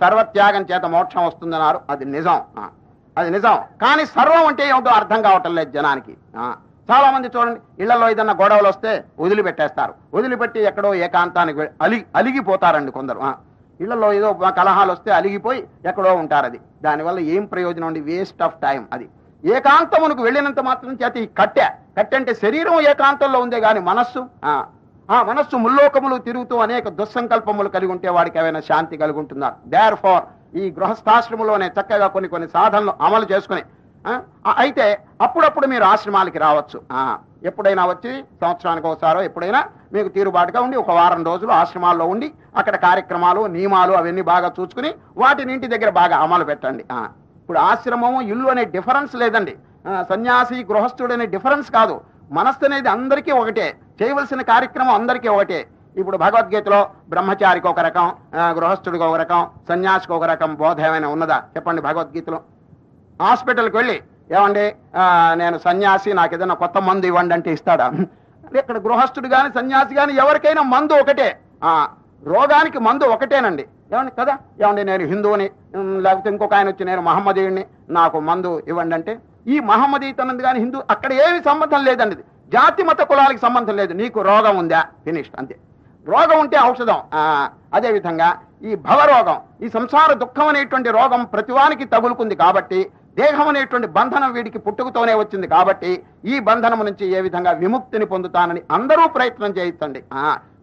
సర్వత్యాగం చేత మోక్షం వస్తుందన్నారు. అది నిజం. అది నిజం. కానీ సర్వం అంటే ఏమిటో అర్థం కావటం లేదు జనానికి. చాలా మంది చూడండి ఇళ్ళలో ఏదన్నా గొడవలు వస్తే వదిలిపెట్టేస్తారు. వదిలిపెట్టి ఎక్కడో ఏకాంతానికి అలి అలిగిపోతారండి కొందరు. ఇళ్ళలో ఏదో కలహాలు వస్తే అలిగిపోయి ఎక్కడో ఉంటారు అది. దానివల్ల ఏం ప్రయోజనం అండి? వేస్ట్ ఆఫ్ టైం అది. ఏకాంతమునకు వెళ్ళినంత మాత్రం చేతి కట్టె కట్టె అంటే శరీరం ఏకాంతంలో ఉందే గాని మనస్సు ఆ మనస్సు ముల్లోకములు తిరుగుతూ అనేక దుస్సంకల్పములు కలిగి ఉంటే వాడికి ఏమైనా శాంతి కలిగి ఉంటుందా? దేర్ ఫార్ ఈ గృహస్థాశ్రమంలోనే చక్కగా కొన్ని కొన్ని సాధనలు అమలు చేసుకుని అయితే అప్పుడప్పుడు మీరు ఆశ్రమాలకి రావచ్చు. ఎప్పుడైనా వచ్చి సంవత్సరానికి ఒకసారో ఎప్పుడైనా మీకు తీరుబాటుగా ఉండి ఒక వారం రోజులు ఆశ్రమాల్లో ఉండి అక్కడ కార్యక్రమాలు నియమాలు అవన్నీ బాగా చూసుకుని వాటిని ఇంటి దగ్గర బాగా అమలు పెట్టండి. ఇప్పుడు ఆశ్రమము ఇల్లు అనే డిఫరెన్స్ లేదండి. సన్యాసి గృహస్థుడు అనే డిఫరెన్స్ కాదు. మనస్సు అనేది అందరికీ ఒకటే. చేయవలసిన కార్యక్రమం అందరికీ ఒకటే. ఇప్పుడు భగవద్గీతలో బ్రహ్మచారికి ఒక రకం ఆ, గృహస్థుడికి ఒక రకం సన్యాసికి ఒక రకం బోధ ఏమైనా ఉన్నదా? చెప్పండి భగవద్గీతలో. హాస్పిటల్కి వెళ్ళి ఏమండి ఆ, నేను సన్యాసి నాకు ఏదైనా కొత్త మందు ఇవ్వండి అంటే ఇస్తాడా? ఇక్కడ గృహస్థుడు కానీ సన్యాసి కానీ ఎవరికైనా మందు ఒకటే. ఆ రోగానికి మందు ఒకటేనండి. ఏమండి కదా? ఏమండి నేను హిందువుని లేకపోతే ఇంకొక ఆయన వచ్చి నేను మహమ్మదీయుడిని నాకు మందు ఇవ్వండి అంటే ఈ మహమ్మదీతనంది కానీ హిందూ అక్కడ ఏమి సంబంధం లేదండి. జాతి మత కులాలకు సంబంధం లేదు. నీకు రోగం ఉందా? ఫినిష్ అంతే. రోగం ఉంటే ఔషధం. ఆ, ఈ భవరోగం ఈ సంసార దుఃఖం అనేటువంటి రోగం ప్రతివానికి తగులుకుంది కాబట్టి దేహం అనేటువంటి బంధనం వీడికి పుట్టుకతోనే వచ్చింది కాబట్టి ఈ బంధనం నుంచి ఏ విధంగా విముక్తిని పొందుతానని అందరూ ప్రయత్నం చేయించండి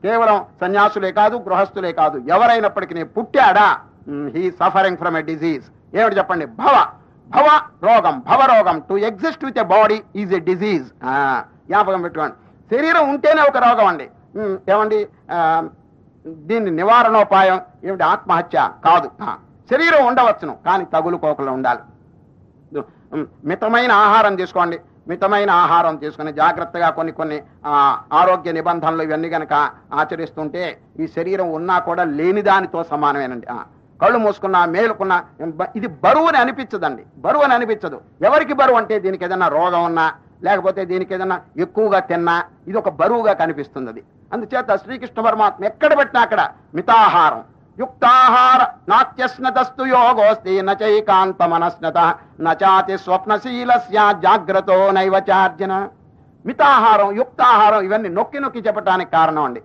కేవలం సన్యాసులే కాదు గృహస్థులే కాదు. ఎవరైనప్పటికీ పుట్టాడా? He suffering from a disease ఏమిటి చెప్పండి? భవ. భవ రోగం భవ రోగం. To exist with a body is a disease జ్ఞాపకం పెట్టుకోండి. శరీరం ఉంటేనే ఒక రోగం అండి. ఏమండి? దీన్ని నివారణోపాయం ఏమిటి? ఆత్మహత్య కాదు. శరీరం ఉండవచ్చును కానీ తగులుకోకుండా ఉండాలి. మితమైన ఆహారం తీసుకోండి. మితమైన ఆహారం తీసుకుని జాగ్రత్తగా కొన్ని కొన్ని ఆరోగ్య నిబంధనలు ఇవన్నీ గనక ఆచరిస్తుంటే ఈ శరీరం ఉన్నా కూడా లేని దానితో సమానమేనండి కళ్ళు మూసుకున్నా మేలుకున్నా ఇది బరువు అని అనిపించదండి. బరువు అని అనిపించదు. ఎవరికి బరువు అంటే దీనికి ఏదైనా రోగం ఉన్నా లేకపోతే దీనికి ఏదన్నా ఎక్కువగా తిన్నా ఇది ఒక బరువుగా కనిపిస్తుంది అది. అందుచేత శ్రీకృష్ణ పరమాత్మ ఎక్కడ పెట్టినా అక్కడ మితాహారం. యుక్తాహార నాత్యస్నతస్తు యోగోస్తి నచైకాంత మనస్నత నచాతి స్వప్నశీలస్య జాగ్రత్తో నైవచార్జన మితాహారం యుక్తాహారం ఇవన్నీ నొక్కి నొక్కి చెప్పడానికి కారణం అండి.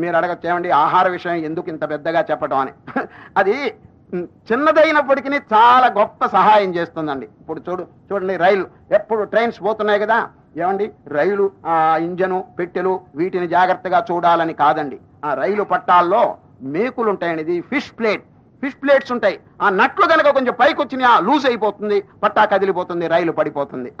మీరు అడగచ్చేయండి ఆహార విషయం ఎందుకు ఇంత పెద్దగా చెప్పడం అని. అది చిన్నదైనప్పటికీ చాలా గొప్ప సహాయం చేస్తుందండి. ఇప్పుడు చూడు చూడండి రైలు. ఎప్పుడు ట్రైన్స్ పోతున్నాయి కదా? ఏమండి? రైలు ఆ ఇంజను పెట్టెలు వీటిని జాగ్రత్తగా చూడాలని కాదండి. ఆ రైలు పట్టాల్లో మేకులు ఉంటాయండి ఇది ఫిష్ ప్లేట్. ఫిష్ ప్లేట్స్ ఉంటాయి. ఆ నట్లు కనుక కొంచెం పైకి వచ్చిన లూజ్ అయిపోతుంది పట్టా కదిలిపోతుంది రైలు పడిపోతుంది.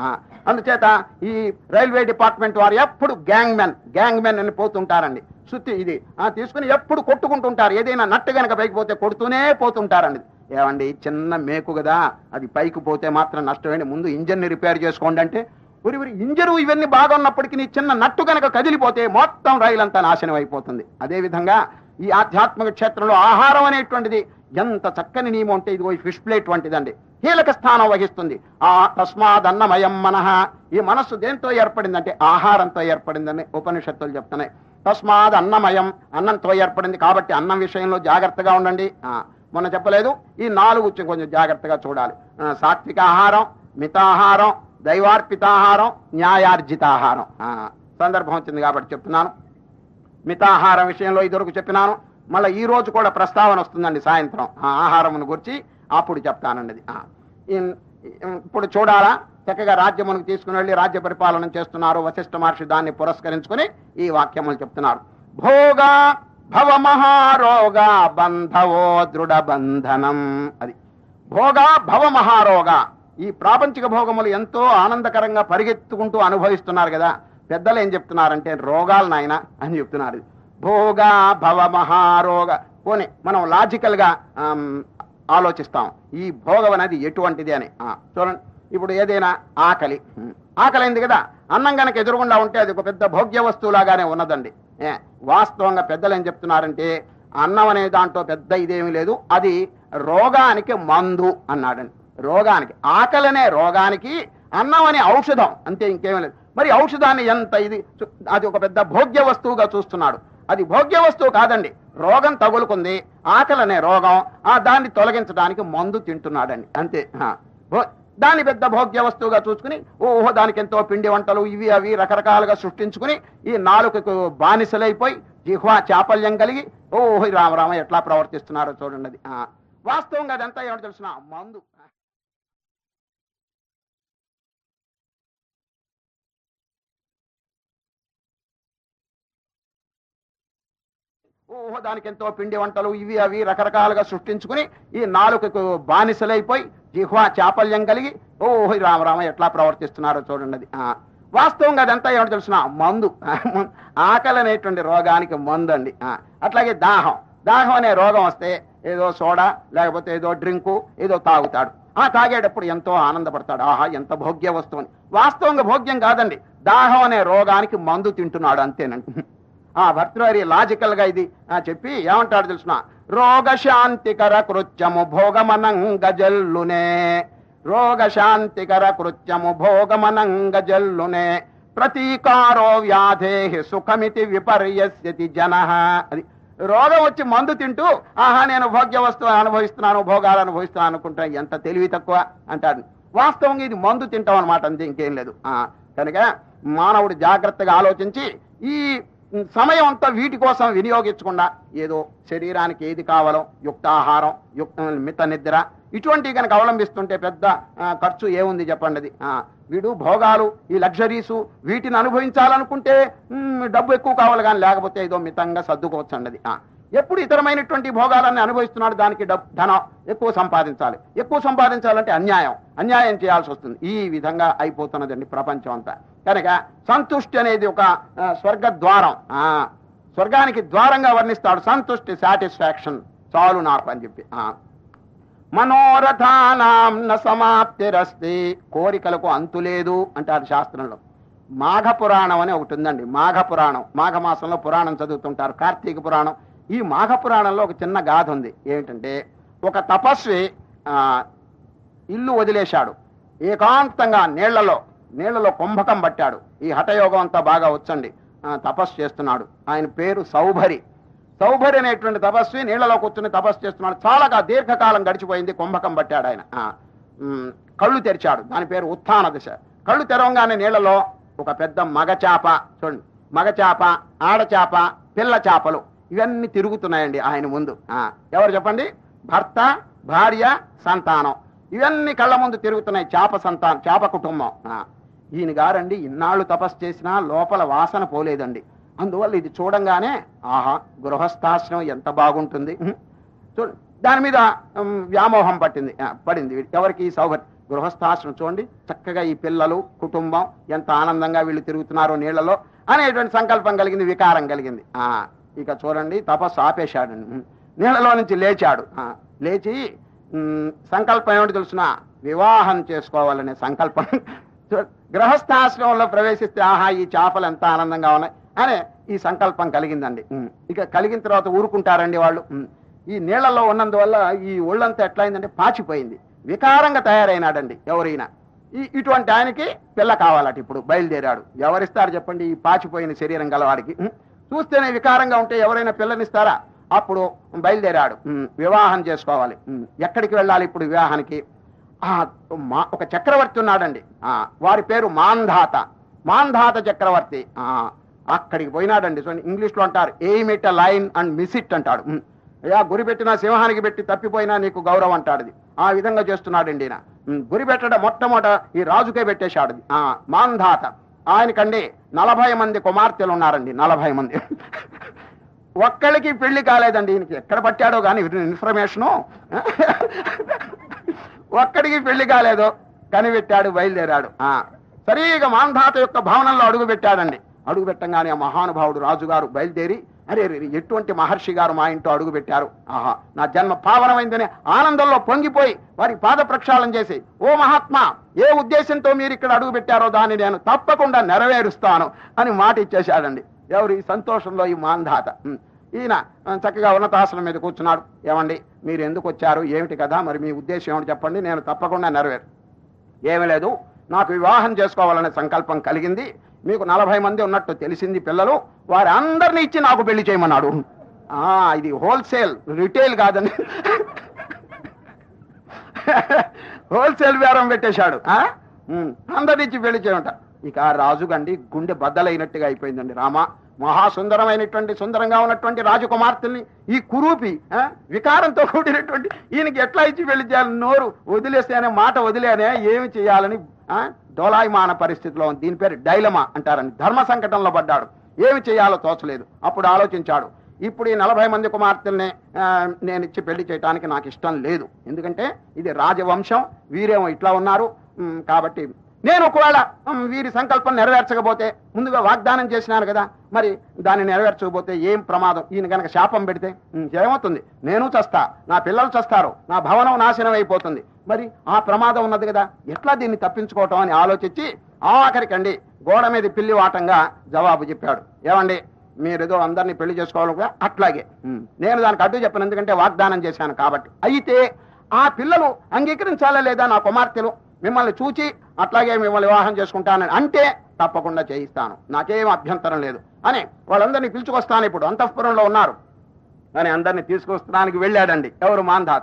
అందుచేత ఈ రైల్వే డిపార్ట్మెంట్ వారు ఎప్పుడు గ్యాంగ్ మెన్ గ్యాంగ్ మెన్ అని పోతుంటారండి. సుత్తి ఇది. ఆ, తీసుకుని ఎప్పుడు కొట్టుకుంటుంటారు. ఏదైనా నట్టు కనుక పైకి పోతే కొడుతూనే పోతుంటారండి. ఏమండి చిన్న మేకు కదా అది పైకి పోతే మాత్రం నష్టమేంటి? ముందు ఇంజన్ని రిపేర్ చేసుకోండి అంటే ఉరి ఉరి ఇంజరు ఇవన్నీ బాగా ఉన్నప్పటికీ నీ చిన్న నట్టు కనుక కదిలిపోతే మొత్తం రైలు అంతా నాశనం అయిపోతుంది. అదే విధంగా ఈ ఆధ్యాత్మిక క్షేత్రంలో ఆహారం అనేటువంటిది ఎంత చక్కని నియమం అంటే ఇదిగో ఈ ఫిష్ ప్లేట్ వంటిదండి. కీలక స్థానం వహిస్తుంది. ఆ తస్మాదన్నమయం మనః. ఈ మనస్సు దేంతో ఏర్పడిందంటే ఆహారంతో ఏర్పడిందని ఉపనిషత్తులు చెప్తున్నాయి. తస్మాద్ అన్నమయం అన్నంతో ఏర్పడింది కాబట్టి అన్నం విషయంలో జాగ్రత్తగా ఉండండి. మొన్న చెప్పలేదు. ఈ నాలుగు కొంచెం కొంచెం జాగ్రత్తగా చూడాలి. సాత్విక ఆహారం మితాహారం దైవార్పితాహారం న్యాయార్జితాహారం. సందర్భం వచ్చింది కాబట్టి చెప్తున్నాను. మితాహారం విషయంలో ఇదివరకు చెప్పినాను. మళ్ళీ ఈ రోజు కూడా ప్రస్తావన వస్తుందండి సాయంత్రం. ఆ ఆహారమును గురించి అప్పుడు చెప్తానండి. ఇప్పుడు చూడాలా చక్కగా రాజ్యమునకు తీసుకుని వెళ్ళి రాజ్య పరిపాలన చేస్తున్నారు వశిష్ఠ మహర్షి దాన్ని పురస్కరించుకుని ఈ వాక్యములు చెప్తున్నారు. భోగా భవ మహారోగ బంధవో దృఢ బంధనం. అది భోగా భవ మహారోగ. ఈ ప్రాపంచిక భోగములు ఎంతో ఆనందకరంగా పరిగెత్తుకుంటూ అనుభవిస్తున్నారు కదా. పెద్దలు ఏం చెప్తున్నారంటే రోగాలు నాయన అని చెప్తున్నారు. భోగా భవ మహారోగ పోనీ మనం లాజికల్గా ఆలోచిస్తాం. ఈ భోగం అనేది ఎటువంటిది అని. చూడండి. ఇప్పుడు ఏదైనా ఆకలి. ఆకలింది కదా. అన్నం కనుక ఎదురుగుండా ఉంటే అది ఒక పెద్ద భోగ్య వస్తువులాగానే ఉన్నదండి. వాస్తవంగా పెద్దలు ఏం చెప్తున్నారంటే అన్నం అనే దాంట్లో పెద్ద ఇదేమీ లేదు. అది రోగానికి మందు అన్నాడండి. రోగానికి. ఆకలి అనే రోగానికి అన్నం అనే ఔషధం. అంతే ఇంకేమీ లేదు. మరి ఔషధాన్ని ఎంత ఇది? అది ఒక పెద్ద భోగ్య వస్తువుగా చూస్తున్నాడు. అది భోగ్య వస్తువు కాదండి. రోగం తగులుకుంది. ఆకలి అనే రోగం. ఆ దాన్ని తొలగించడానికి మందు తింటున్నాడండి. అంతే. ఆ. భో- దాన్ని పెద్ద భోగ్య వస్తువుగా చూసుకుని ఓహో దానికి ఎంతో పిండి వంటలు ఇవి అవి రకరకాలుగా సృష్టించుకుని ఈ నాలుకకు బానిసలైపోయి జిహ్వా చాపల్యం కలిగి ఓహో రామరామ ఎట్లా ప్రవర్తిస్తున్నారో చూడండి వాస్తవంగా అదంతా ఏమిటో తెలిసిన? మందు. ఊహ దానికి ఎంతో పిండి వంటలు ఇవి అవి రకరకాలుగా సృష్టించుకుని ఈ నాలుకకు బానిసలైపోయి జిహ్వా చాపల్యం కలిగి ఓహో రామరామ ఎట్లా ప్రవర్తిస్తున్నారో చూడండి. వాస్తవంగా అదంతా ఏమిటో తెలుసిన? మందు. (laughs) ఆకలి అనేటువంటి రోగానికి మందు అండి ఆ, అట్లాగే దాహం. దాహం అనే రోగం వస్తే ఏదో సోడా లేకపోతే ఏదో డ్రింకు ఏదో తాగుతాడు. ఆ తాగేటప్పుడు ఎంతో ఆనందపడతాడు. ఆహా ఎంత భోగ్య వస్తువు అని వాస్తవంగా భోగ్యం కాదండి. దాహం అనే రోగానికి మందు తింటున్నాడు అంతేనండి. (laughs) ఆ భర్తృహరి లాజికల్గా ఇది. ఆ, చెప్పి ఏమంటాడు తెలుసిన? రోగశాంతికర కృత్యము భోగమనంగ జల్లునే రోగ కృత్యము భోగమనంగ జల్లునే ప్రతీకారో వ్యాధే సుఖమితి విపర్యస్యతి జన. అది రోగం వచ్చి మందు తింటూ ఆహా నేను భోగ్య వస్తువు అనుభవిస్తున్నాను భోగాలు అనుభవిస్తున్నాను అనుకుంటా ఎంత తెలివి తక్కువ అంటాడు. వాస్తవంగా ఇది మందు తింటాం అనమాట అంతే ఇంకేం లేదు. ఆ, కనుక మానవుడు జాగ్రత్తగా ఆలోచించి ఈ సమయం అంతా వీటి కోసం వినియోగించకుండా ఏదో శరీరానికి ఏది కావాలో యుక్తాహారం యుక్త మిత నిద్ర ఇటువంటివి కనుక అవలంబిస్తుంటే పెద్ద ఖర్చు ఏముంది చెప్పండి అది? వీడు భోగాలు ఈ లగ్జరీసు వీటిని అనుభవించాలనుకుంటే డబ్బు ఎక్కువ కావాలి కానీ లేకపోతే ఏదో మితంగా సర్దుకోవచ్చండి అది. ఎప్పుడు ఇతరమైనటువంటి భోగాలన్నీ అనుభవిస్తున్నాడు దానికి ధనం ఎక్కువ సంపాదించాలి. ఎక్కువ సంపాదించాలంటే అన్యాయం. అన్యాయం చేయాల్సి వస్తుంది. ఈ విధంగా అయిపోతున్నదండి ప్రపంచం అంతా. కనుక సంతుష్టి అనేది ఒక స్వర్గ ద్వారం ఆ, స్వర్గానికి ద్వారంగా వర్ణిస్తాడు సంతుష్టి సాటిస్ఫాక్షన్. చాలు నాకు అని చెప్పి. ఆ. మనోరథానాం సమాప్తిరస్తి. కోరికలకు అంతు లేదు అంటారు శాస్త్రంలో. మాఘ పురాణం అని ఒకటి ఉందండి. మాఘ పురాణం మాఘ మాసంలో పురాణం చదువుతుంటారు. కార్తీక పురాణం. ఈ మాఘ పురాణంలో ఒక చిన్న గాథ ఉంది. ఏమిటంటే ఒక తపస్వి ఇల్లు వదిలేశాడు. ఏకాంతంగా నీళ్ళలో నీళ్ళలో కుంభకం పట్టాడు. ఈ హఠయోగం అంతా బాగా వచ్చండి. తపస్సు చేస్తున్నాడు. ఆయన పేరు సౌభరి. సౌభరి అనేటువంటి తపస్వి నీళ్ళలో కూర్చుని తపస్సు చేస్తున్నాడు. చాలా దీర్ఘకాలం గడిచిపోయింది కుంభకం పట్టాడు ఆయన. కళ్ళు తెరిచాడు. దాని పేరు ఉత్థాన దశ. కళ్ళు తెరవంగానే నీళ్ళలో ఒక పెద్ద మగచాప చూడండి. మగచాప ఆడచాప పిల్ల చేపలు ఇవన్నీ తిరుగుతున్నాయండి ఆయన ముందు. ఎవరు చెప్పండి? భర్త భార్య సంతానం. ఇవన్నీ కళ్ళ ముందు తిరుగుతున్నాయి. చేప సంతానం చేప కుటుంబం. ఈయన గారండి ఇన్నాళ్ళు తపస్సు చేసినా లోపల వాసన పోలేదండి. అందువల్ల ఇది చూడంగానే ఆహా గృహస్థాశ్రమం ఎంత బాగుంటుంది. చూడండి దాని మీద వ్యామోహం పట్టింది. పడింది. ఎవరికి సౌకర్యం? గృహస్థాశ్రమం చూడండి చక్కగా ఈ పిల్లలు కుటుంబం ఎంత ఆనందంగా వీళ్ళు తిరుగుతున్నారో నీళ్ళలో అనేటువంటి సంకల్పం కలిగింది వికారం కలిగింది. ఆ ఇక చూడండి తపస్సు ఆపేశాడండి నీళ్ళలో నీళ్ళలో నుంచి లేచాడు. లేచి సంకల్పం ఏమిటి తెలుసిన? వివాహం చేసుకోవాలనే సంకల్పం. చూ- గృహస్థాశ్రమంలో ప్రవేశిస్తే ఆహా ఈ చేపలు ఎంత ఆనందంగా ఉన్నాయి అనే ఈ సంకల్పం కలిగిందండి. ఇక కలిగిన తర్వాత ఊరుకుంటారండి వాళ్ళు. ఈ నీళ్ళలో ఉన్నందువల్ల ఈ ఒళ్ళంతా ఎట్లయిందంటే పాచిపోయింది. వికారంగా తయారైనాడండి ఎవరైనా. ఈ ఇటువంటి ఆయనకి పిల్ల కావాలట ఇప్పుడు బయలుదేరాడు. ఎవరిస్తారు చెప్పండి ఈ పాచిపోయిన శరీరం గలవాడికి. చూస్తేనే వికారంగా ఉంటే ఎవరైనా పిల్లనిస్తారా? అప్పుడు బయలుదేరాడు. వివాహం చేసుకోవాలి. ఎక్కడికి వెళ్ళాలి ఇప్పుడు వివాహానికి? ఒక చక్రవర్తి ఉన్నాడండి. ఆ వారి పేరు మాంధాత. మాంధాత చక్రవర్తి. ఆ అక్కడికి పోయినాడండి. సో ఇంగ్లీష్లో అంటారు aim it line and miss it అంటాడు. యా అయ్యా గురి పెట్టినా సింహానికి పెట్టి తప్పిపోయినా నీకు గౌరవం అంటాడు ఆ విధంగా చేస్తున్నాడండి ఈయన. గురి పెట్టడం మొట్టమొదట ఈ రాజుకే పెట్టేశాడు ఆ మాంధాత. ఆయనకండి నలభై మంది కుమార్తెలు ఉన్నారండి నలభై మంది. ఒక్కళ్ళకి పెళ్ళి కాలేదండి ఈయనకి. ఎక్కడ పట్టాడో కానీ ఇన్ఫర్మేషను ఒక్కడికి పెళ్ళి కాలేదు కనిపెట్టాడు బయలుదేరాడు. ఆ. సరిగా మాంధాత యొక్క భవనంలో అడుగు పెట్టాడండి. అడుగు పెట్టంగానే ఆ మహానుభావుడు రాజుగారు బయలుదేరి అరే ఎటువంటి మహర్షి గారు మా ఇంట్లో అడుగు పెట్టారు? ఆహా నా జన్మ పావనమైందని ఆనందంలో పొంగిపోయి వారి పాద ప్రక్షాళన చేసి ఓ మహాత్మా ఏ ఉద్దేశంతో మీరు ఇక్కడ అడుగు పెట్టారో దాన్ని నేను తప్పకుండా నెరవేరుస్తాను అని మాట ఇచ్చేశాడండి ఎవరు ఈ సంతోషంలో ఈ మాంధాత. ఈయన చక్కగా ఉన్నతాసనం మీద కూర్చున్నాడు. ఏమండి మీరు ఎందుకు వచ్చారు? ఏమిటి కదా? మరి మీ ఉద్దేశం ఏమిటి చెప్పండి. నేను తప్పకుండా నెరవేరు. ఏమీ లేదు. నాకు వివాహం చేసుకోవాలనే సంకల్పం కలిగింది. మీకు నలభై మంది ఉన్నట్టు తెలిసింది పిల్లలు. వారి ఇచ్చి నాకు పెళ్ళి చేయమన్నాడు. ఆ ఇది హోల్సేల్ రిటైల్ కాదని. హోల్సేల్ బేరం పెట్టేశాడు. అందరినిచ్చి అందరిని ఇచ్చి పెళ్ళి చేయమంట. ఇక రాజుగండి గుండె బద్దలైనట్టుగా అయిపోయిందండి రామ. మహాసుందరమైనటువంటి సుందరంగా ఉన్నటువంటి రాజకుమార్తెల్ని ఈ కురూపి వికారంతో కూడినటువంటి ఈయనకి ఎట్లా ఇచ్చి వెళ్ళి చేయాలి నోరు వదిలేస్తేనే మాట వదిలేనే ఏమి చేయాలని ఆ, డోలాయమాన పరిస్థితిలో ఉంది. దీని పేరు డైలమా అంటారని ధర్మ సంకటంలో పడ్డాడు. ఏమి చేయాలో తోచలేదు. అప్పుడు ఆలోచించాడు. ఇప్పుడు ఈ నలభై మంది కుమార్తెల్ని నేను ఇచ్చి పెళ్ళి చేయడానికి నాకు ఇష్టం లేదు. ఎందుకంటే ఇది రాజవంశం వీరేమో ఇట్లా ఉన్నారు. కాబట్టి నేను ఒకవేళ వీరి సంకల్పం నెరవేర్చకపోతే ముందుగా వాగ్దానం చేసినాను కదా మరి దాన్ని నెరవేర్చకపోతే ఏం ప్రమాదం? ఈయన కనుక శాపం పెడితే ఏమవుతుంది? నేను చస్తా నా పిల్లలు చస్తారు నా భవనం నాశనం అయిపోతుంది. మరి ఆ ప్రమాదం ఉన్నది కదా ఎట్లా దీన్ని తప్పించుకోవటం అని ఆలోచించి ఆఖరికండి గోడ మీద పిల్లి వాటంగా జవాబు చెప్పాడు. ఏమండి మీరు ఏదో అందరినీ పెళ్ళి చేసుకోవాలి కూడా అట్లాగే. నేను దానికి అడ్డు చెప్పను ఎందుకంటే వాగ్దానం చేశాను కాబట్టి. అయితే ఆ పిల్లలు అంగీకరించాలా లేదా నా కుమార్తెలు? మిమ్మల్ని చూచి అట్లాగే మిమ్మల్ని వివాహం చేసుకుంటానని అంటే తప్పకుండా చేయిస్తాను. నాకేం అభ్యంతరం లేదు. అని వాళ్ళందరినీ పిలుచుకొస్తాను ఇప్పుడు. అంతఃపురంలో ఉన్నారు. అని అందరినీ తీసుకొస్తానికి వెళ్ళాడండి. ఎవరు? మాంధార్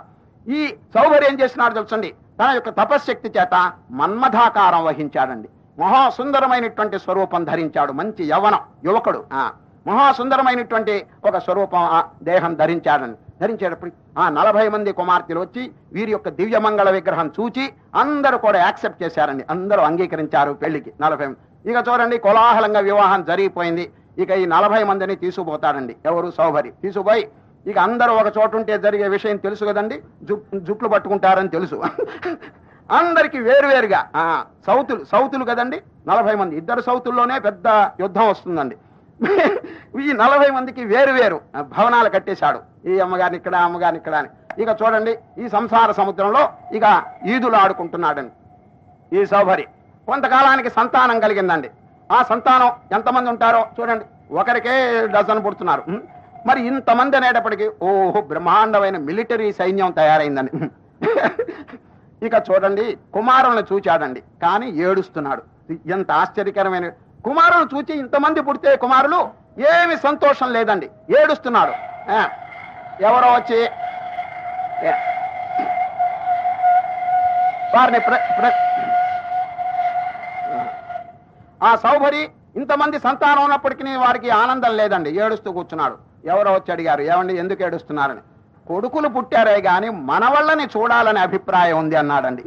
ఈ సౌకర్యం చేసినాడు తెలుసండి. తన యొక్క తపశ్శక్తి చేత మన్మథాకారం వహించాడండి. మహాసుందరమైనటువంటి స్వరూపం ధరించాడు. మంచి యవనం యువకుడు. ఆ. మహాసుందరమైనటువంటి ఒక స్వరూపం ఆ దేహం ధరించాడని. ధరించేటప్పుడు ఆ నలభై మంది కుమార్తెలు వచ్చి వీరి యొక్క దివ్యమంగళ విగ్రహం చూచి అందరూ కూడా యాక్సెప్ట్ చేశారండి. అందరూ అంగీకరించారు పెళ్ళికి నలభై ఇక చూడండి కోలాహలంగా వివాహం జరిగిపోయింది. ఇక ఈ నలభై మందిని తీసుకుపోతాడండి. ఎవరు? సౌభరి. తీసుకుపోయి ఇక అందరూ ఒక చోట ఉంటే జరిగే విషయం తెలుసు కదండి. జు- జుట్లు పట్టుకుంటారని తెలుసు. అందరికి వేరువేరుగా ఆ, సౌతులు సౌతులు కదండి. నలభై మంది. ఇద్దరు సౌతుల్లోనే పెద్ద యుద్ధం వస్తుందండి. (laughs) ఈ నలభై మందికి వేరు వేరు భవనాలు కట్టేశాడు. ఈ అమ్మగారిని ఇక్కడ అమ్మగారిని ఇక్కడ అని. ఇక చూడండి ఈ సంసార సముద్రంలో ఇక ఈదులు ఆడుకుంటున్నాడండి ఈ సౌభరి కొంతకాలానికి సంతానం కలిగిందండి. ఆ సంతానం ఎంతమంది ఉంటారో చూడండి ఒకరికే డజన్ పుడుతున్నారు. మరి ఇంతమంది అనేటప్పటికీ ఓహో బ్రహ్మాండమైన మిలిటరీ సైన్యం తయారైందండి. (laughs) ఇక చూడండి కుమారులను చూచాడండి కానీ ఏడుస్తున్నాడు. ఎంత ఆశ్చర్యకరమైన కుమారులు చూచి ఇంతమంది పుడితే కుమారులు ఏమి సంతోషం లేదండి. ఏడుస్తున్నాడు. ఆ, ఎవరో వచ్చి వారిని ప్ర ప్ర- ఆ సౌభరి ఇంతమంది సంతానం ఉన్నప్పటికీ వారికి ఆనందం లేదండి. ఏడుస్తూ కూర్చున్నాడు. ఎవరో వచ్చి అడిగారు ఏమండి ఎందుకు ఏడుస్తున్నారని? కొడుకులు పుట్టారే గాని మనవళ్ళని చూడాలనే అభిప్రాయం ఉంది అన్నాడండి.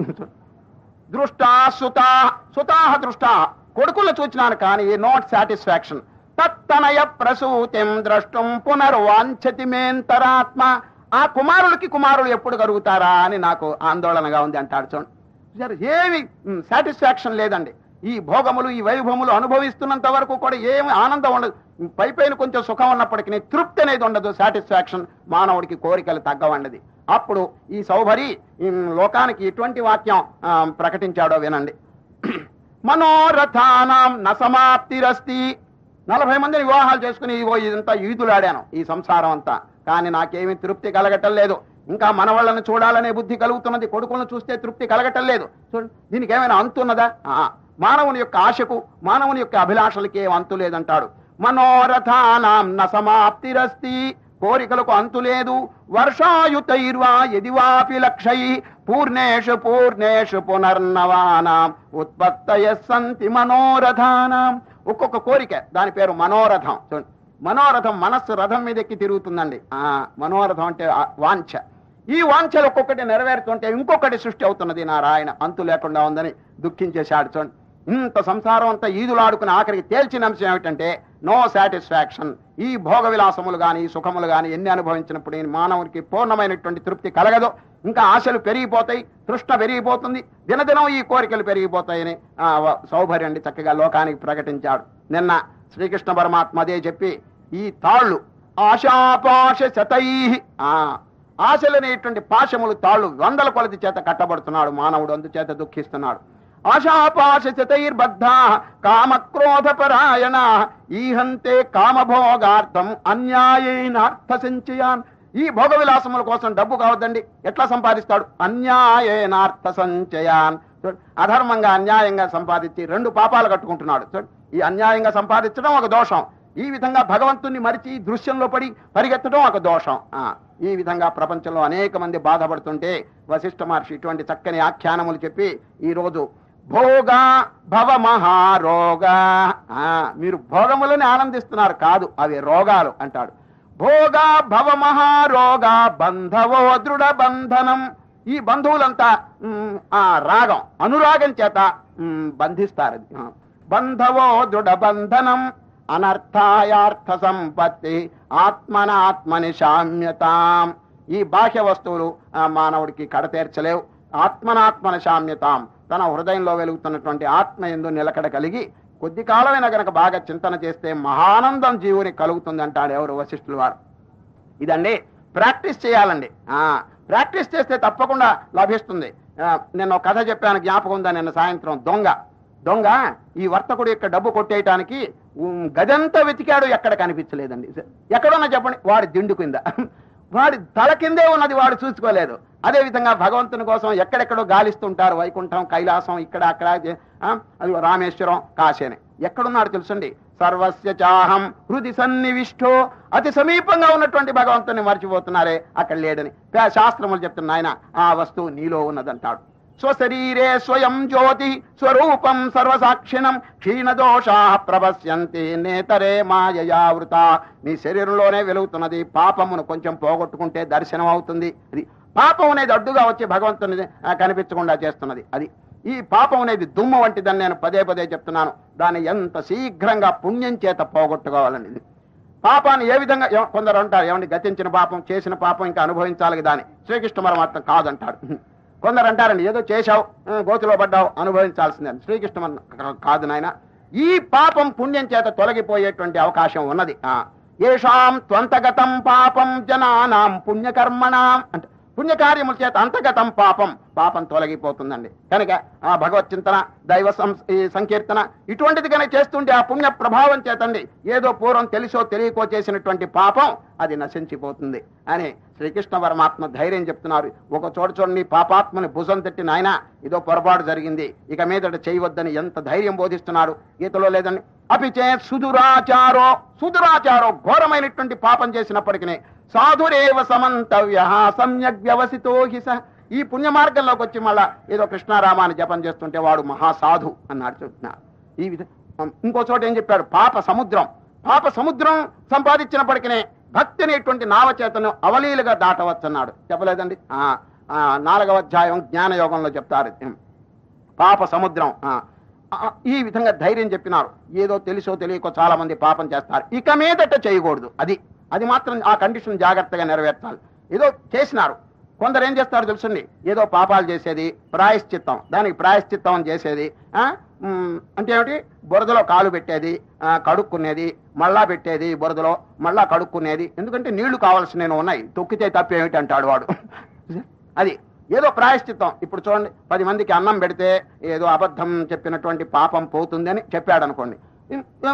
దృష్టా సుతా సుతాహ దృష్టా కొడుకులు చూచినాను కానీ నాట్ సాటిస్ఫాక్షన్ తత్తనయ ప్రసూతిం ద్రష్టం పునర్వాంఛతి మేంతరాత్మ. ఆ కుమారులకి కుమారులు ఎప్పుడు కలుగుతారా అని నాకు ఆందోళనగా ఉంది అంటాడు చూడండి. ఏమి సాటిస్ఫాక్షన్ లేదండి. ఈ భోగములు ఈ వైభవములు అనుభవిస్తున్నంత వరకు కూడా ఏమి ఆనందం ఉండదు. పై పైన కొంచెం సుఖం ఉన్నప్పటికీ తృప్తి అనేది ఉండదు సాటిస్ఫాక్షన్ మానవుడికి కోరికలు తగ్గవండది. అప్పుడు ఈ సౌభరి లోకానికి ఎటువంటి వాక్యం ప్రకటించాడో వినండి. మనోరథానం నసమాప్తిరస్తి నలభై మందిని వివాహాలు చేసుకుని ఇవో ఇదంతా ఈదులాడాను ఈ సంసారం అంతా. కానీ నాకేమీ తృప్తి కలగటం లేదు. ఇంకా మనవాళ్ళని చూడాలనే బుద్ధి కలుగుతున్నది. కొడుకులను చూస్తే తృప్తి కలగటం లేదు. చూడండి దీనికి ఏమైనా అంతున్నదా? ఆ, మానవుని యొక్క ఆశకు మానవుని యొక్క అభిలాషలకి ఏం అంతు లేదంటాడు. మనోరథానాం నసమాప్తిరస్తి కోరికలకు అంతు లేదు. వర్షాయుతైర్వా ఎదివాపి లక్షై పూర్ణేషు పూర్ణేషు పునర్నవానాం ఉత్పత్తయ సంతి మనోరథానాం ఒక్కొక్క కోరిక దాని పేరు మనోరథం. చూడండి మనోరథం మనస్సు రథం మీద ఎక్కి తిరుగుతుందండి. ఆ మనోరథం అంటే ఆ వాంఛ. ఈ వాంఛలు ఒక్కొక్కటి నెరవేరుతుంటే ఇంకొకటి సృష్టి అవుతున్నది నారాయణ. అంతు లేకుండా ఉందని దుఃఖించేశాడు. చూడండి ఇంత సంసారం అంతా ఈదులాడుకుని ఆఖరికి తేల్చిన అంశం ఏమిటంటే నో సాటిస్ఫాక్షన్ ఈ భోగ విలాసములు కానీ సుఖములు కానీ ఎన్ని అనుభవించినప్పుడు మానవునికి పూర్ణమైనటువంటి తృప్తి కలగదు. ఇంకా ఆశలు పెరిగిపోతాయి తృష్ణ పెరిగిపోతుంది. దినదినం ఈ కోరికలు పెరిగిపోతాయని ఆ, సౌభర్యండి చక్కగా లోకానికి ప్రకటించాడు. నిన్న శ్రీకృష్ణ పరమాత్మ అదే చెప్పి ఈ తాళ్ళు ఆశాపాశ శతై. ఆ ఆశలనేటువంటి పాశములు తాళ్ళు వందల కొలది చేత కట్టబడుతున్నాడు మానవుడు అందుచేత దుఃఖిస్తున్నాడు. ఆశాపాశ శతైర్బద్ధ కామక్రోధ ఈహంతే కామభోగార్థం అన్యాయేనార్థ సంచయాన్. ఈ భోగ విలాసముల కోసం డబ్బు కావద్దండి. ఎట్లా సంపాదిస్తాడు? అన్యాయనార్థ సంచయాన్. అధర్మంగా అన్యాయంగా సంపాదించి రెండు పాపాలు కట్టుకుంటున్నాడు. ఈ అన్యాయంగా సంపాదించడం ఒక దోషం. ఈ విధంగా భగవంతుణ్ణి మరిచి దృశ్యంలో పడి పరిగెత్తడం ఒక దోషం. ఈ విధంగా ప్రపంచంలో అనేక మంది బాధపడుతుంటే వశిష్ఠ మహర్షి ఇటువంటి చక్కని ఆఖ్యానములు చెప్పి ఈ రోజు భోగ భవ మహారోగా. ఆ, మీరు భోగములని ఆనందిస్తున్నారు కాదు అవి రోగాలు అంటాడు. భోగ భవమహారోగ బంధవో దృఢ బంధనం ఈ బంధువులంతా ఆ రాగం అనురాగం చేత బంధిస్తారు. బంధవో దృఢ బంధనం అనర్థాయార్థ సంపత్తి ఆత్మనాత్మని శామ్యతాం. ఈ బాహ్య వస్తువులు ఆ, మానవుడికి కడతీర్చలేవు. ఆత్మనాత్మన శామ్యతాం. తన హృదయంలో వెలుగుతున్నటువంటి ఆత్మ ఎందు నిలకడ కలిగి కొద్ది కాలమైన గనక బాగా చింతన చేస్తే మహానందం జీవుని కలుగుతుంది అంటాడు ఎవరు వశిష్ఠులు వారు. ఇదండి ప్రాక్టీస్ చేయాలండి. ఆ ప్రాక్టీస్ చేస్తే తప్పకుండా లభిస్తుంది. నేను ఒక కథ చెప్పాను జ్ఞాపకం ఉందా నిన్న సాయంత్రం? దొంగ. దొంగ ఈ వర్తకుడు యొక్క డబ్బు కొట్టేయటానికి గదంతా వెతికాడు ఎక్కడ కనిపించలేదండి. ఎక్కడున్నా చెప్పండి వాడు దిండు కింద. వాడి తల కిందే ఉన్నది వాడు చూసుకోలేదు. అదేవిధంగా భగవంతుని కోసం ఎక్కడెక్కడో గాలిస్తుంటారు. వైకుంఠం కైలాసం ఇక్కడ అక్కడ అది రామేశ్వరం కాశీని. ఎక్కడున్నాడు తెలుసండి? సర్వస్య చాహం హృది సన్నివిష్టో. అతి సమీపంగా ఉన్నటువంటి భగవంతుని మర్చిపోతున్నారే. అక్కడ లేడని. శాస్త్రములు చెప్తున్న ఆయన ఆ వస్తువు నీలో ఉన్నదంటాడు. స్వశరీరే స్వయం జ్యోతి స్వరూపం సర్వసాక్షిణం క్షీణదోషా ప్రవశ్యంతి నేతరే మాయయావృత నీ శరీరంలోనే వెలుగుతున్నది పాపమును కొంచెం పోగొట్టుకుంటే దర్శనం అవుతుంది అది పాపం అనేది అడ్డుగా వచ్చి భగవంతుని కనిపించకుండా చేస్తున్నది. అది ఈ పాపం అనేది దుమ్ము వంటిదని నేను పదే పదే చెప్తున్నాను. దాన్ని ఎంత శీఘ్రంగా పుణ్యం చేత పోగొట్టుకోవాలని పాపాన్ని ఏ విధంగా కొందరు అంటారు ఏమండి గతించిన పాపం చేసిన పాపం ఇంకా అనుభవించాలి దాని శ్రీకృష్ణ పరమాత్మ కాదంటాడు కొందరు అంటారండి ఏదో చేశావు గోతులో గోతిలో పడ్డావు అనుభవించాల్సిందే. శ్రీకృష్ణ కాదు నాయన ఈ పాపం పుణ్యం చేత తొలగిపోయేటువంటి అవకాశం ఉన్నది. ఆ ఏషాం త్వంతగతం పాపం జనానాం పుణ్యకర్మణాం అంటే పుణ్యకార్యముల చేత అంతగతం పాపం. పాపం తొలగిపోతుందండి. కనుక ఆ భగవత్ చింతన దైవ సంకీర్తన ఇటువంటిది కనుక చేస్తుంటే ఆ పుణ్య ప్రభావం చేతండి. ఏదో పూర్వం తెలిసో తెలియకో చేసినటువంటి పాపం అది నశించిపోతుంది అని శ్రీకృష్ణ పరమాత్మ ధైర్యం చెప్తున్నారు. ఒక చోట చూడండి పాపాత్మని భుజం తట్టి నాయన ఇదో పొరపాటు జరిగింది. ఇక మీదట చేయవద్దని ఎంత ధైర్యం బోధిస్తున్నాడు. గీతలో లేదండి అపిచే సుదురాచారో సుదురాచారో ఘోరమైనటువంటి పాపం చేసినప్పటికీ సాధురేవ సమంతవ్య సమ్యక్ వ్యవసితో హిస సహ ఈ పుణ్య మార్గంలోకి వచ్చి మళ్ళా ఏదో కృష్ణారామాన్ని జపం చేస్తుంటే వాడు మహాసాధు అన్నాడు చెప్తున్నారు ఈ విధ ఇంకో చోట ఏం చెప్పాడు? పాప సముద్రం. పాప సముద్రం సంపాదించినప్పటికీ భక్తి అనేటువంటి నావచేతను అవలీలుగా దాటవచ్చన్నాడు. చెప్పలేదండి? ఆ, ఆ, నాలుగవ అధ్యాయం జ్ఞానయోగంలో చెప్తారు. పాప సముద్రం. ఆ, ఈ విధంగా ధైర్యం చెప్పినారు. ఏదో తెలుసో తెలియకో చాలా మంది పాపం చేస్తారు. ఇక మీదట చేయకూడదు. అది. అది మాత్రం ఆ కండిషన్ జాగ్రత్తగా నెరవేర్చాలి. ఏదో చేసినారు. కొందరు ఏం చేస్తారు తెలుసుండి? ఏదో పాపాలు చేసేది ప్రాయశ్చిత్తం. దానికి ప్రాయశ్చిత్తం అని చేసేది అంటే ఏమిటి? బురదలో కాలు పెట్టేది కడుక్కునేది మళ్ళా పెట్టేది బురదలో మళ్ళా కడుక్కునేది. ఎందుకంటే నీళ్ళు కావాల్సినవి ఉన్నాయి. తొక్కితే తప్పేమిటి అంటాడు వాడు. అది. ఏదో ప్రాయశ్చిత్తం. ఇప్పుడు చూడండి పది మందికి అన్నం పెడితే ఏదో అబద్ధం చెప్పినటువంటి పాపం పోతుందని చెప్పాడు అనుకోండి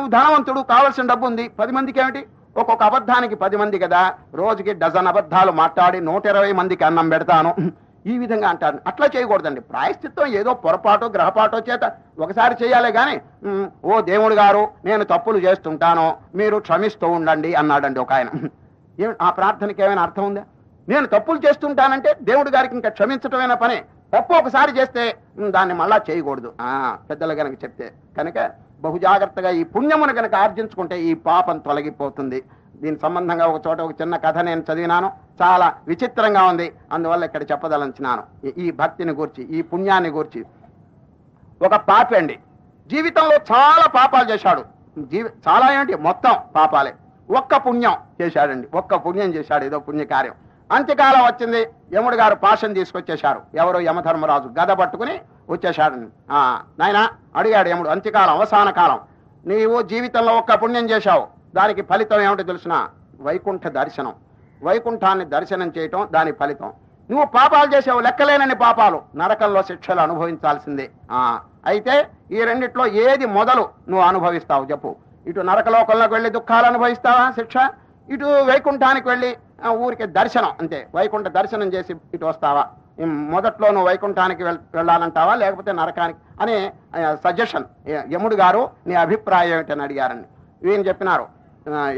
ధనవంతుడు కావాల్సిన డబ్బు ఉంది. పది మందికి ఏమిటి? ఒక్కొక్క అబద్ధానికి పది మంది కదా రోజుకి డజన్ అబద్ధాలు మాట్లాడి నూట ఇరవై మందికి అన్నం పెడతాను. ఈ విధంగా అంటారు. అట్లా చేయకూడదండి. ప్రాయశ్చిత్వం ఏదో పొరపాటు గ్రహపాటో చేత ఒకసారి చేయాలి కానీ ఓ దేవుడు గారు నేను తప్పులు చేస్తుంటాను. మీరు క్షమిస్తూ ఉండండి అన్నాడండి ఒక ఆయన. ఏం- ఆ ప్రార్థనకి ఏమైనా అర్థం ఉందా? నేను తప్పులు చేస్తుంటానంటే దేవుడు గారికి ఇంకా క్షమించటమైన పనే? తప్పు ఒకసారి చేస్తే దాన్ని మళ్ళా చేయకూడదు. పెద్దలు కనుక చెప్తే. కనుక బహు జాగ్రత్తగా ఈ పుణ్యమును కనుక ఆర్జించుకుంటే ఈ పాపం తొలగిపోతుంది. దీని సంబంధంగా ఒక చోట ఒక చిన్న కథ నేను చదివినాను. చాలా విచిత్రంగా ఉంది. అందువల్ల ఇక్కడ చెప్పదలంచినాను ఈ- ఈ భక్తిని గూర్చి ఈ పుణ్యాన్ని గూర్చి. ఒక పాపి అండి. జీవితంలో చాలా పాపాలు చేశాడు. జీవి చాలా ఏంటి మొత్తం పాపాలే. ఒక్క పుణ్యం చేశాడండి. ఒక్క పుణ్యం చేశాడు. ఏదో పుణ్యకార్యం. అంత్యకాలం వచ్చింది. యముడు గారు పాశం తీసుకొచ్చేశారు. ఎవరో యమధర్మరాజు గద పట్టుకుని వచ్చేశాడు. నాయన అడిగాడు యముడు అంత్యకాలం అవసాన కాలం. నీవు జీవితంలో ఒక్క పుణ్యం చేశావు. దానికి ఫలితం ఏమిటో తెలిసిన? వైకుంఠ దర్శనం. వైకుంఠాన్ని దర్శనం చేయటం దాని ఫలితం. నువ్వు పాపాలు చేసావు లెక్కలేనని పాపాలు. నరకంలో శిక్షలు అనుభవించాల్సిందే. అయితే ఈ రెండిట్లో ఏది మొదలు నువ్వు అనుభవిస్తావు చెప్పు. ఇటు నరకలోకంలోకి వెళ్ళి దుఃఖాలు అనుభవిస్తావా? శిక్ష? ఇటు వైకుంఠానికి వెళ్ళి ఊరికి దర్శనం అంతే. వైకుంఠ దర్శనం చేసి ఇటు వస్తావా? మొదట్లోనూ మొదట్లో నువ్వు వైకుంఠానికి వెళ్ళాలంటావా? లేకపోతే నరకానికి? అనే సజెషన్ యముడు గారు నీ అభిప్రాయం ఏమిటని అడిగారండి. ఈయన చెప్పినారు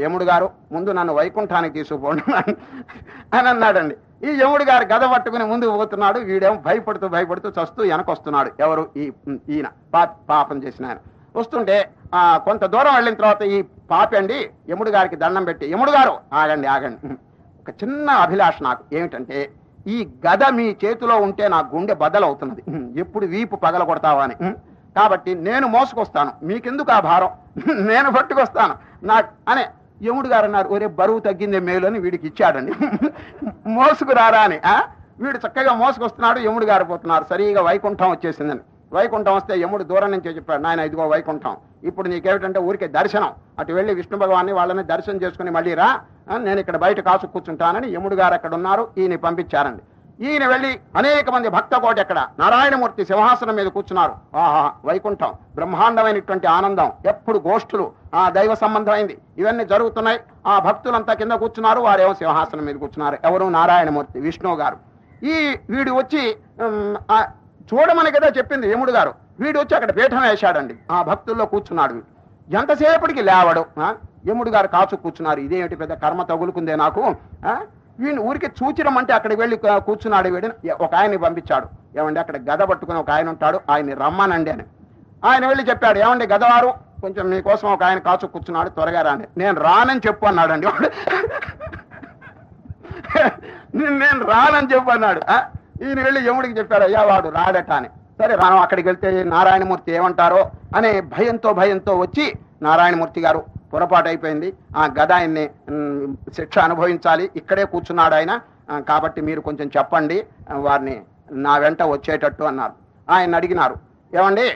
యముడు గారు ముందు నన్ను వైకుంఠానికి తీసుకుపోండి అని అన్నాడండి. ఈ యముడు గారు గద పట్టుకుని ముందుకు పోతున్నాడు. వీడేమో భయపడుతూ భయపడుతూ చస్తూ వెనకొస్తున్నాడు. ఎవరు? ఈ ఈయన. పాపం చేసిన ఆయన. వస్తుంటే కొంత దూరం వెళ్ళిన తర్వాత ఈ పాపండి అండి యముడు గారికి దండం పెట్టి యముడు గారు ఆగండి ఆగండి. ఒక చిన్న అభిలాష నాకు. ఏమిటంటే ఈ గద మీ చేతిలో ఉంటే నా గుండె బదలవుతున్నది ఎప్పుడు వీపు పగల కొడతావా అని కాబట్టి నేను మోసుకొస్తాను. మీకెందుకు ఆ భారం? నేను పట్టుకొస్తాను. నా అనే యముడు గారు అన్నారు ఒరే బరువు తగ్గిందే మేలు అని వీడికి ఇచ్చాడండి. మోసుకురారా అని వీడు చక్కగా మోసుకొస్తున్నాడు యముడు గారు పోతున్నారు. సరిగా వైకుంఠం వచ్చేసిందని. వైకుంఠం వస్తే యముడు దూరం నుంచి చెప్పాడు నాయన ఇదిగో వైకుంఠం. ఇప్పుడు నీకేమిటంటే ఊరికే దర్శనం. అటు వెళ్ళి విష్ణు భగవాన్ని వాళ్ళని దర్శనం చేసుకుని మళ్ళీ రా. నేను ఇక్కడ బయట కాసు కూర్చుంటానని యముడు గారు అక్కడ ఉన్నారు ఈయన పంపించారండి. ఈయన వెళ్ళి అనేక మంది భక్త కోటి అక్కడ నారాయణమూర్తి సింహాసనం మీద కూర్చున్నారు. ఆహా వైకుంఠం. బ్రహ్మాండమైనటువంటి ఆనందం. ఎప్పుడు గోష్ఠులు. ఆ దైవ సంబంధమైంది. ఇవన్నీ జరుగుతున్నాయి. ఆ భక్తులంతా కింద కూర్చున్నారు వారేమో సింహాసనం మీద కూర్చున్నారు. ఎవరు? నారాయణమూర్తి విష్ణువు గారు. ఈ వీడు వచ్చి చూడమని కదా చెప్పింది యముడు గారు. వీడు వచ్చి అక్కడ పీఠం వేశాడండి. ఆ భక్తుల్లో కూర్చున్నాడు వీడు. ఎంతసేపటికి లేవడు? ఆ? యముడు గారు కాచు కూర్చున్నారు. ఇదేమిటి పెద్ద కర్మ తగులుకుందే నాకు? ఆ? వీడిని ఊరికి చూచిరమంటే అక్కడికి వెళ్ళి కూర్చున్నాడు వీడిని ఒక ఆయన్ని పంపించాడు. ఏమండి అక్కడ గద పట్టుకుని ఒక ఆయన ఉంటాడు. ఆయన్ని రమ్మనండి అని. ఆయన వెళ్ళి చెప్పాడు ఏమండి గదవారు? కొంచెం మీకోసం ఒక ఆయన కాచు కూర్చున్నాడు. త్వరగా రాని నేను రానని చెప్పు అన్నాడండి అండి (laughs) నేను రానని చెప్పు అన్నాడు. ఈయన వెళ్ళి యముడికి చెప్పాడు అయ్యా వాడు రాడట అని. సరే రాను అక్కడికి వెళ్తే నారాయణమూర్తి ఏమంటారో అనే భయంతో భయంతో వచ్చి నారాయణమూర్తి గారు పొరపాటు అయిపోయింది. ఆ గద ఆయన్ని శిక్ష అనుభవించాలి. ఇక్కడే కూర్చున్నాడు ఆయన. కాబట్టి మీరు కొంచెం చెప్పండి. వారిని నా వెంట వచ్చేటట్టు అన్నారు. ఆయన అడిగినారు. ఏమండి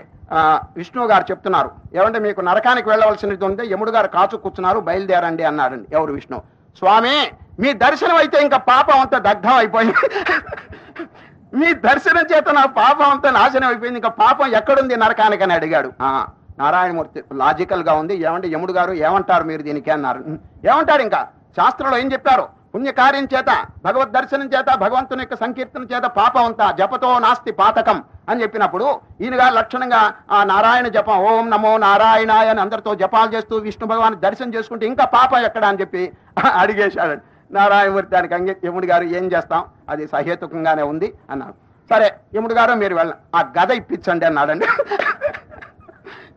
విష్ణువు గారు చెప్తున్నారు. ఏమంటే మీకు నరకానికి వెళ్ళవలసినది ఉంటే యముడు గారు కాచు కూర్చున్నారు బయలుదేరండి అన్నాడండి. ఎవరు విష్ణు స్వామి మీ దర్శనం అయితే ఇంకా పాపం అంతా దగ్ధం అయిపోయింది. మీ దర్శనం చేత నా పాపం అంతా నాశనం అయిపోయింది. ఇంకా పాపం ఎక్కడుంది నరకానికి అని అడిగాడు. నారాయణమూర్తి లాజికల్గా ఉంది. ఏమంటే యముడు గారు? ఏమంటారు మీరు దీనికి అన్నారు. ఏమంటారు ఇంకా? శాస్త్రంలో ఏం చెప్పారు? పుణ్యకార్యం చేత భగవద్ దర్శనం చేత భగవంతుని యొక్క సంకీర్తన చేత పాపం అంతా జపతో నాస్తి పాతకం అని చెప్పినప్పుడు ఈయనగా లక్షణంగా ఆ నారాయణ జపం ఓం నమో నారాయణాయ అని అందరితో జపాలు చేస్తూ విష్ణు భగవాన్ దర్శనం చేసుకుంటే ఇంకా పాపం ఎక్కడ అని చెప్పి అడిగేశాడు నారాయణమూర్తి దానికి అంగే యముడు గారు ఏం చేస్తాం? అది సహేతుకంగానే ఉంది అన్నారు సరే యముడు గారు మీరు వెళ్ళ ఆ గద ఇప్పించండి అన్నాడండి. (laughs)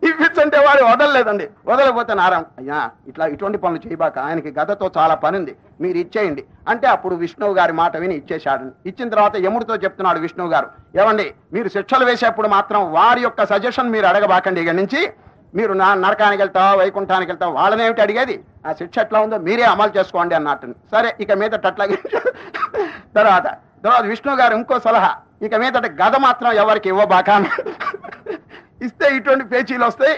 ఇప్పించంటే వాడు వదలలేదండి. వదలకపోతే నారాయణ అయ్యా ఇట్లా ఇటువంటి పనులు చేయబాక ఆయనకి గదతో చాలా పని ఉంది. మీరు ఇచ్చేయండి. అంటే అప్పుడు విష్ణువు గారి మాట విని ఇచ్చేశాడు ఇచ్చిన తర్వాత యముడితో చెప్తున్నాడు విష్ణువు గారు. ఏమండి మీరు శిక్షలు వేసేప్పుడు మాత్రం వారి యొక్క సజెషన్ మీరు అడగబాకండి ఇక నుంచి. మీరు నా నరకానికి వెళ్తావా వైకుంఠానికి వెళ్తావా? వాళ్ళనేమిటి అడిగేది? ఆ శిక్ష ఎట్లా ఉందో మీరే అమలు చేసుకోండి అన్నట్టు. సరే ఇక మీద అట్లాగే (laughs) తర్వాత తర్వాత విష్ణు గారు ఇంకో సలహా ఇక మీద గద మాత్రం ఎవరికి ఇవ్వబాక (laughs) ఇస్తే ఇటువంటి పేచీలు వస్తాయి.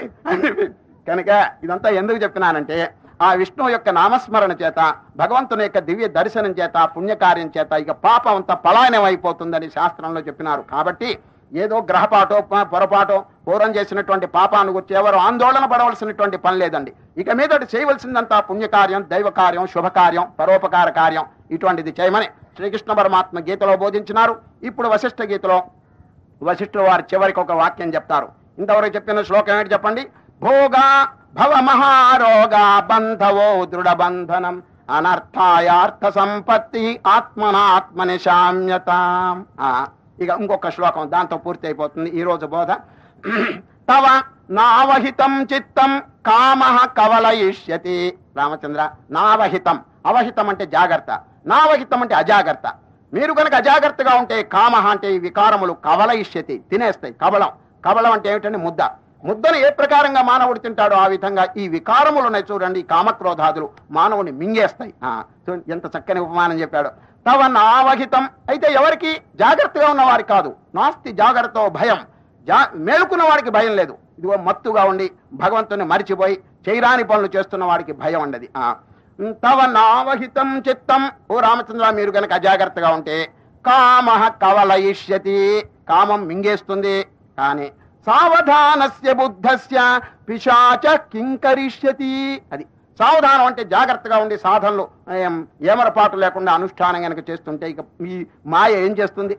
కనుక ఇదంతా ఎందుకు చెప్తున్నానంటే ఆ విష్ణు యొక్క నామస్మరణ చేత భగవంతుని యొక్క దివ్య దర్శనం చేత పుణ్యకార్యం చేత ఇక పాపం అంతా పలాయనం అయిపోతుందని శాస్త్రంలో చెప్పినారు. కాబట్టి ఏదో గ్రహపాటో ప- పొరపాటో పూర్వం చేసినటువంటి పాపాన్ని గురించి ఎవరు ఆందోళన పడవలసినటువంటి పని లేదండి. ఇక మీద చేయవలసిందంతా పుణ్యకార్యం దైవకార్యం శుభకార్యం పరోపకార కార్యం. ఇటువంటిది చేయమని శ్రీకృష్ణ పరమాత్మ గీతలో బోధించినారు. ఇప్పుడు వశిష్ఠ గీతలో వశిష్ఠుల వారు చివరికి ఒక వాక్యం చెప్తారు. ఇంతవరకు చెప్పిన శ్లోకం ఏంటి చెప్పండి? భోగా భవ మహారోగా బంధవో దృఢ బంధనం అనర్థాయార్థ సంపత్తి ఆత్మనాత్మని శామ్యత. ఇక ఇంకొక శ్లోకం దాంతో పూర్తి అయిపోతుంది ఈ రోజు బోధ. (clears throat) తవ నావహితం చిత్తం కామ కవలయిష్యతి. రామచంద్ర నావహితం. అవహితం అంటే జాగ్రత్త. నావహితం అంటే అజాగ్రత్త. మీరు కనుక అజాగ్రత్తగా ఉంటే కామ అంటే ఈ వికారములు కవలయిష్యతి. తినేస్తాయి. కవలం. కవలం అంటే ఏమిటంటే ముద్ద. ముద్దను ఏ ప్రకారంగా మానవుడు తింటాడో ఆ విధంగా ఈ వికారములు ఉన్నాయి చూడండి. కామక్రోధాదులు మానవుని మింగేస్తాయి. చూడండి ఎంత చక్కని ఉపమానం చెప్పాడు. తవ నావహితం అయితే ఎవరికి జాగ్రత్తగా ఉన్నవారి కాదు. నాస్తి జాగ్రత్త భయం. జా మేలుకున్న వాడికి భయం లేదు. ఇదిగో మత్తుగా ఉండి భగవంతుని మరిచిపోయి చేయరాని పనులు చేస్తున్న వాడికి భయం ఉండదు ఆ. తవ నావహితం చిత్తం. ఓ రామచంద్ర మీరు గనక అజాగ్రత్తగా ఉంటే కామ కవలయిష్యతి. కామం మింగేస్తుంది. కానీ సావధానస్య బుద్ధస్య పిశాచ కింకరిష్యతి. అది సావధానం అంటే జాగ్రత్తగా ఉండి సాధనలు ఏమరపాటు లేకుండా అనుష్ఠానం కనుక చేస్తుంటే ఇక ఈ మాయ ఏం చేస్తుంది?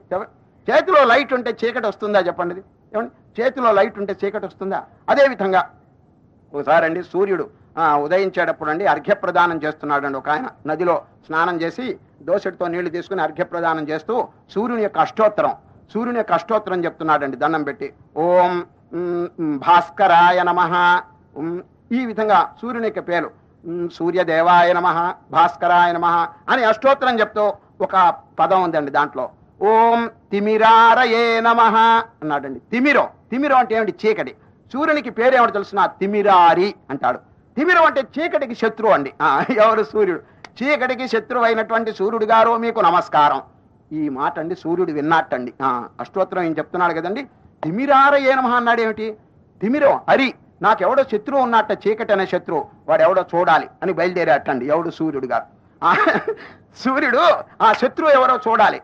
చేతిలో లైట్ ఉంటే చీకటి వస్తుందా చెప్పండి ఏమండి? చేతిలో లైట్ ఉంటే చీకటి వస్తుందా? అదే విధంగా ఒకసారి అండి సూర్యుడు ఉదయించేటప్పుడు అండి అర్ఘ్యప్రదానం చేస్తున్నాడండి ఒక ఆయన. నదిలో స్నానం చేసి దోసెడితో నీళ్ళు తీసుకుని అర్ఘ్యప్రదానం చేస్తూ సూర్యుని యొక్క అష్టోత్తరం సూర్యుని యొక్క అష్టోత్తరం చెప్తున్నాడండి దండం పెట్టి. ఓం భాస్కరాయ నమ. ఈ విధంగా సూర్యుని యొక్క పేరు. సూర్యదేవాయ నమ భాస్కరాయ నమ అని అష్టోత్తరం చెప్తూ ఒక పదం ఉందండి దాంట్లో. ఓం తిమిరారయే నమ అన్నాడండి. తిమిరం తిమిరం అంటే ఏమిటి? చీకటి. సూర్యునికి పేరేమిటి తెలుసిన? తిమిరారి అంటాడు. తిమిరం అంటే చీకటికి శత్రువు అండి. ఎవరు సూర్యుడు? చీకటికి శత్రువు అయినటువంటి సూర్యుడు గారు మీకు నమస్కారం. ఈ మాట అండి సూర్యుడు విన్నట్టండి. ఆ, అష్టోత్తరం ఏం చెప్తున్నాడు కదండి? తిమిరారయే నమ అన్నాడు ఏమిటి? తిమిరం హరి. నాకెవడో శత్రువు ఉన్నట్ట చీకటి అనే శత్రువు వాడు ఎవడో చూడాలి అని బయలుదేరేటండి ఎవడు సూర్యుడు గారు. సూర్యుడు ఆ శత్రువు ఎవరో చూడాలి.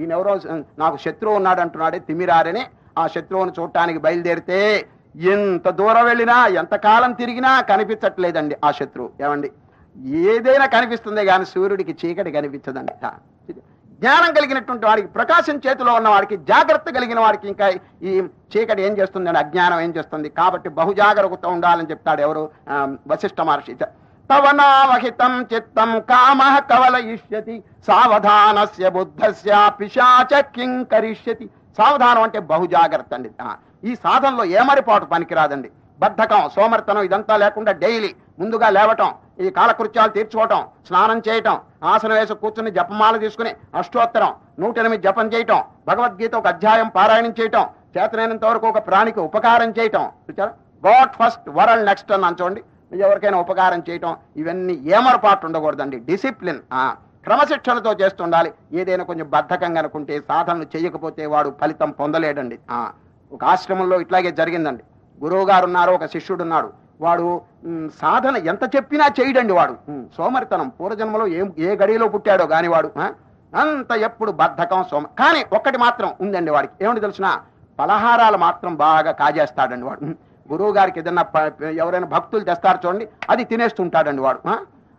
ఈయనెవరో ఎవరో నాకు శత్రువు ఉన్నాడు అంటున్నాడే తిమిరారని. ఆ శత్రువును చూడటానికి బయలుదేరితే ఎంత దూరం వెళ్ళినా ఎంత కాలం తిరిగినా కనిపించట్లేదండి ఆ శత్రువు. ఏమండి? ఏదైనా కనిపిస్తుంది కానీ సూర్యుడికి చీకటి కనిపించదండి. జ్ఞానం కలిగినటువంటి వాడికి ప్రకాశం చేతిలో ఉన్న వాడికి జాగ్రత్త కలిగిన వాడికి ఇంకా ఈ చీకటి ఏం చేస్తుంది అజ్ఞానం ఏం చేస్తుంది? కాబట్టి బహుజాగ్రత్త ఉండాలని చెప్తాడు ఎవరు? ఆ, వశిష్ఠ మహర్షి. తవనావహితం చిత్తం కామ కవలయిష్యతి సావధానస్య బుద్ధస్య పిశాచ కిం కరిష్యతి. సావధానం అంటే బహుజాగ్రత్త అండి. ఈ సాధనలో ఏమరిపాటు పనికిరాదండి. బద్ధకం సోమర్తనం ఇదంతా లేకుండా డైలీ ముందుగా లేవటం ఈ కాలకృత్యాలు తీర్చుకోవటం స్నానం చేయటం ఆసనం వేసి కూర్చుని జపమాల తీసుకుని అష్టోత్తరం నూట ఎనిమిది జపం చేయటం భగవద్గీత ఒక అధ్యాయం పారాయణం చేయటం చేతనైనంత వరకు ఒక ప్రాణికి ఉపకారం చేయటం. చూచారా గాడ్ ఫస్ట్ వరల్డ్ నెక్స్ట్ అని చూడండి. ఎవరికైనా ఉపకారం చేయటం ఇవన్నీ ఏమరపాటు ఉండకూడదండి. డిసిప్లిన్ ఆ క్రమశిక్షణతో చేస్తుండాలి. ఏదైనా కొంచెం బద్ధకంగా అనుకుంటే సాధనలు చేయకపోతే వాడు ఫలితం పొందలేడండి. ఒక ఆశ్రమంలో ఇట్లాగే జరిగిందండి. గురువు గారు ఉన్నారు ఒక శిష్యుడు ఉన్నాడు. వాడు సాధన ఎంత చెప్పినా చేయడండి వాడు. సోమరితనం పూర్వజన్మలో ఏ ఏ గడిలో పుట్టాడో గాని వాడు? అంత ఎప్పుడు బద్ధకం సోమ కానీ ఒక్కటి మాత్రం ఉందండి వాడికి. ఏమిటి తెలిసిన పలహారాలు మాత్రం బాగా కాజేస్తాడండి వాడు. గురువు గారికి ఏదన్నా ఎవరైనా భక్తులు తెస్తారు చూడండి అది తినేస్తుంటాడండి వాడు?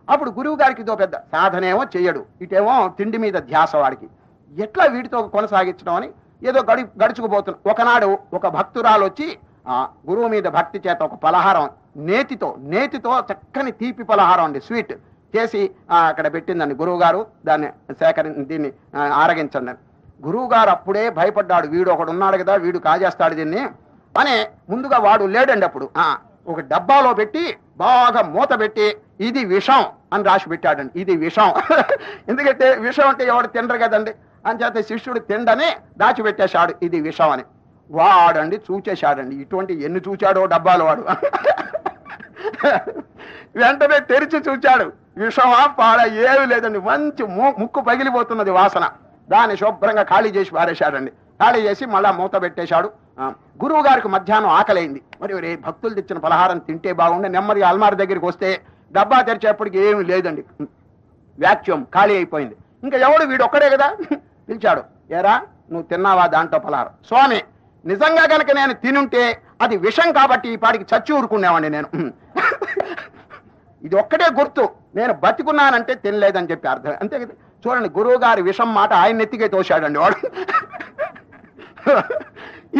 అప్పుడు గురువు గారికి ఇదో పెద్ద సాధనేమో చెయ్యడు. ఇటేమో తిండి మీద ధ్యాస వాడికి. ఎట్లా వీటితో కొనసాగించడం అని ఏదో గడి గడుచుకుపోతున్నా. ఒకనాడు ఒక భక్తురాలు వచ్చి ఆ గురువు మీద భక్తి చేత ఒక పలహారం నేతితో నేతితో చక్కని తీపి పలహారం అండి స్వీట్. చేసి అక్కడ పెట్టిందండి గురువుగారు. దాన్ని సేకరి దీన్ని ఆరగించండి. గురువుగారు అప్పుడే భయపడ్డాడు. వీడు ఒకడు ఉన్నాడు కదా వీడు కాజేస్తాడు దీన్ని. అని ముందుగా వాడు లేడండి అప్పుడు. ఆ, ఒక డబ్బాలో పెట్టి బాగా మూత పెట్టి ఇది విషం అని రాసి పెట్టాడండి. ఇది విషం. (laughs) ఎందుకంటే విషం అంటే ఎవడు తినరు కదండి. అంచేత శిష్యుడు తిండని దాచిపెట్టేశాడు. ఇది విషం అని. వాడండి చూచేశాడండి. ఇటువంటి ఎన్ని చూచాడో డబ్బాలు వాడు. వెంటనే తెరిచి చూచాడు. విషమా పాడ ఏమి లేదండి. మంచి ము- ముక్కు పగిలిపోతున్నది వాసన. దాన్ని శుభ్రంగా ఖాళీ చేసి పారేశాడండి. ఖాళీ చేసి మళ్ళా మూత పెట్టేశాడు. గురువు గారికి మధ్యాహ్నం ఆకలైంది. మరి ఒరే భక్తులు తెచ్చిన పలహారం తింటే బాగుండే. నెమ్మది అల్మార్ దగ్గరికి వస్తే డబ్బా తెరిచేప్పటికి ఏమీ లేదండి. వ్యాక్యూమ్ ఖాళీ అయిపోయింది. ఇంకా ఎవడు? వీడు ఒక్కడే కదా. పిలిచాడు. ఏరా నువ్వు తిన్నావా దాంట్లో పలహారం? స్వామి నిజంగా గనక నేను తినుంటే అది విషం కాబట్టి ఈ పాటికి చచ్చి ఊరుకునేవాడిని నేను. ఇది ఒక్కటే గుర్తు. నేను బతికున్నానంటే తినలేదని చెప్పి అర్థం. అంతే కదా? చూడండి గురువు గారి విషం మాట ఆయన నెత్తికే తోశాడండి వాడు.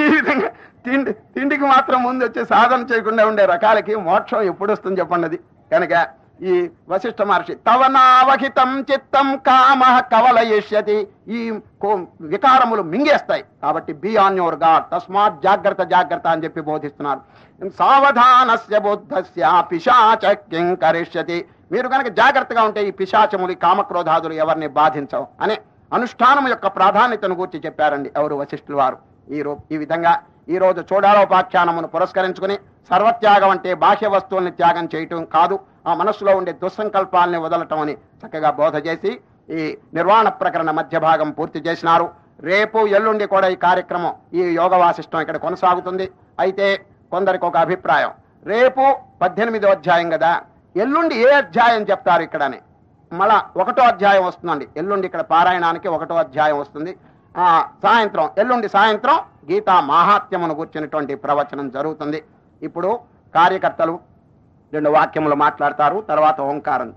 ఈ విధంగా తిండి తిండికి మాత్రం ముందు వచ్చి సాధన చేయకుండా ఉండే రకాలకి మోక్షం ఎప్పుడు వస్తుంది చెప్పండి అది? కనుక ఈ వశిష్ఠ మహర్షి. తవనావహితం చిత్తం కామ కవలయిష్యతి. ఈ కో- వికారములు మింగేస్తాయి. కాబట్టి బి ఆన్ యువర్ గాడ్ తస్మాత్ జాగ్రత్త జాగ్రత్త అని చెప్పి బోధిస్తున్నారు. సావధానస్య బుద్ధస్య పిశాచ కరిష్యతి. మీరు కనుక జాగ్రత్తగా ఉంటే ఈ పిశాచములు కామక్రోధాదులు ఎవరిని బాధించవు అనే అనుష్ఠానం యొక్క ప్రాధాన్యతను గురించి చెప్పారండి ఎవరు వశిష్ఠులు వారు. ఈ ఈ విధంగా ఈ రోజు చూడాలోపాఖ్యానమును పురస్కరించుకుని సర్వత్యాగం అంటే బాహ్య వస్తువుల్ని త్యాగం చేయటం కాదు. ఆ మనస్సులో ఉండే దుస్సంకల్పాలని వదలటం అని చక్కగా బోధ చేసి ఈ నిర్వాణ ప్రకరణ మధ్య భాగం పూర్తి చేసినారు. రేపు ఎల్లుండి కూడా ఈ కార్యక్రమం ఈ యోగ వాసిష్టం ఇక్కడ కొనసాగుతుంది. అయితే కొందరికి ఒక అభిప్రాయం. రేపు పద్దెనిమిదో అధ్యాయం కదా. ఎల్లుండి ఏ అధ్యాయం చెప్తారు ఇక్కడని? మళ్ళా ఒకటో అధ్యాయం వస్తుందండి. ఎల్లుండి ఇక్కడ పారాయణానికి ఒకటో అధ్యాయం వస్తుంది. ఆ సాయంత్రం ఎల్లుండి సాయంత్రం గీతా మహాత్మ్యమును కూర్చున్నటువంటి ప్రవచనం జరుగుతుంది. ఇప్పుడు కార్యకర్తలు రెండు వాక్యములు మాట్లాడతారు తర్వాత ఓంకారం.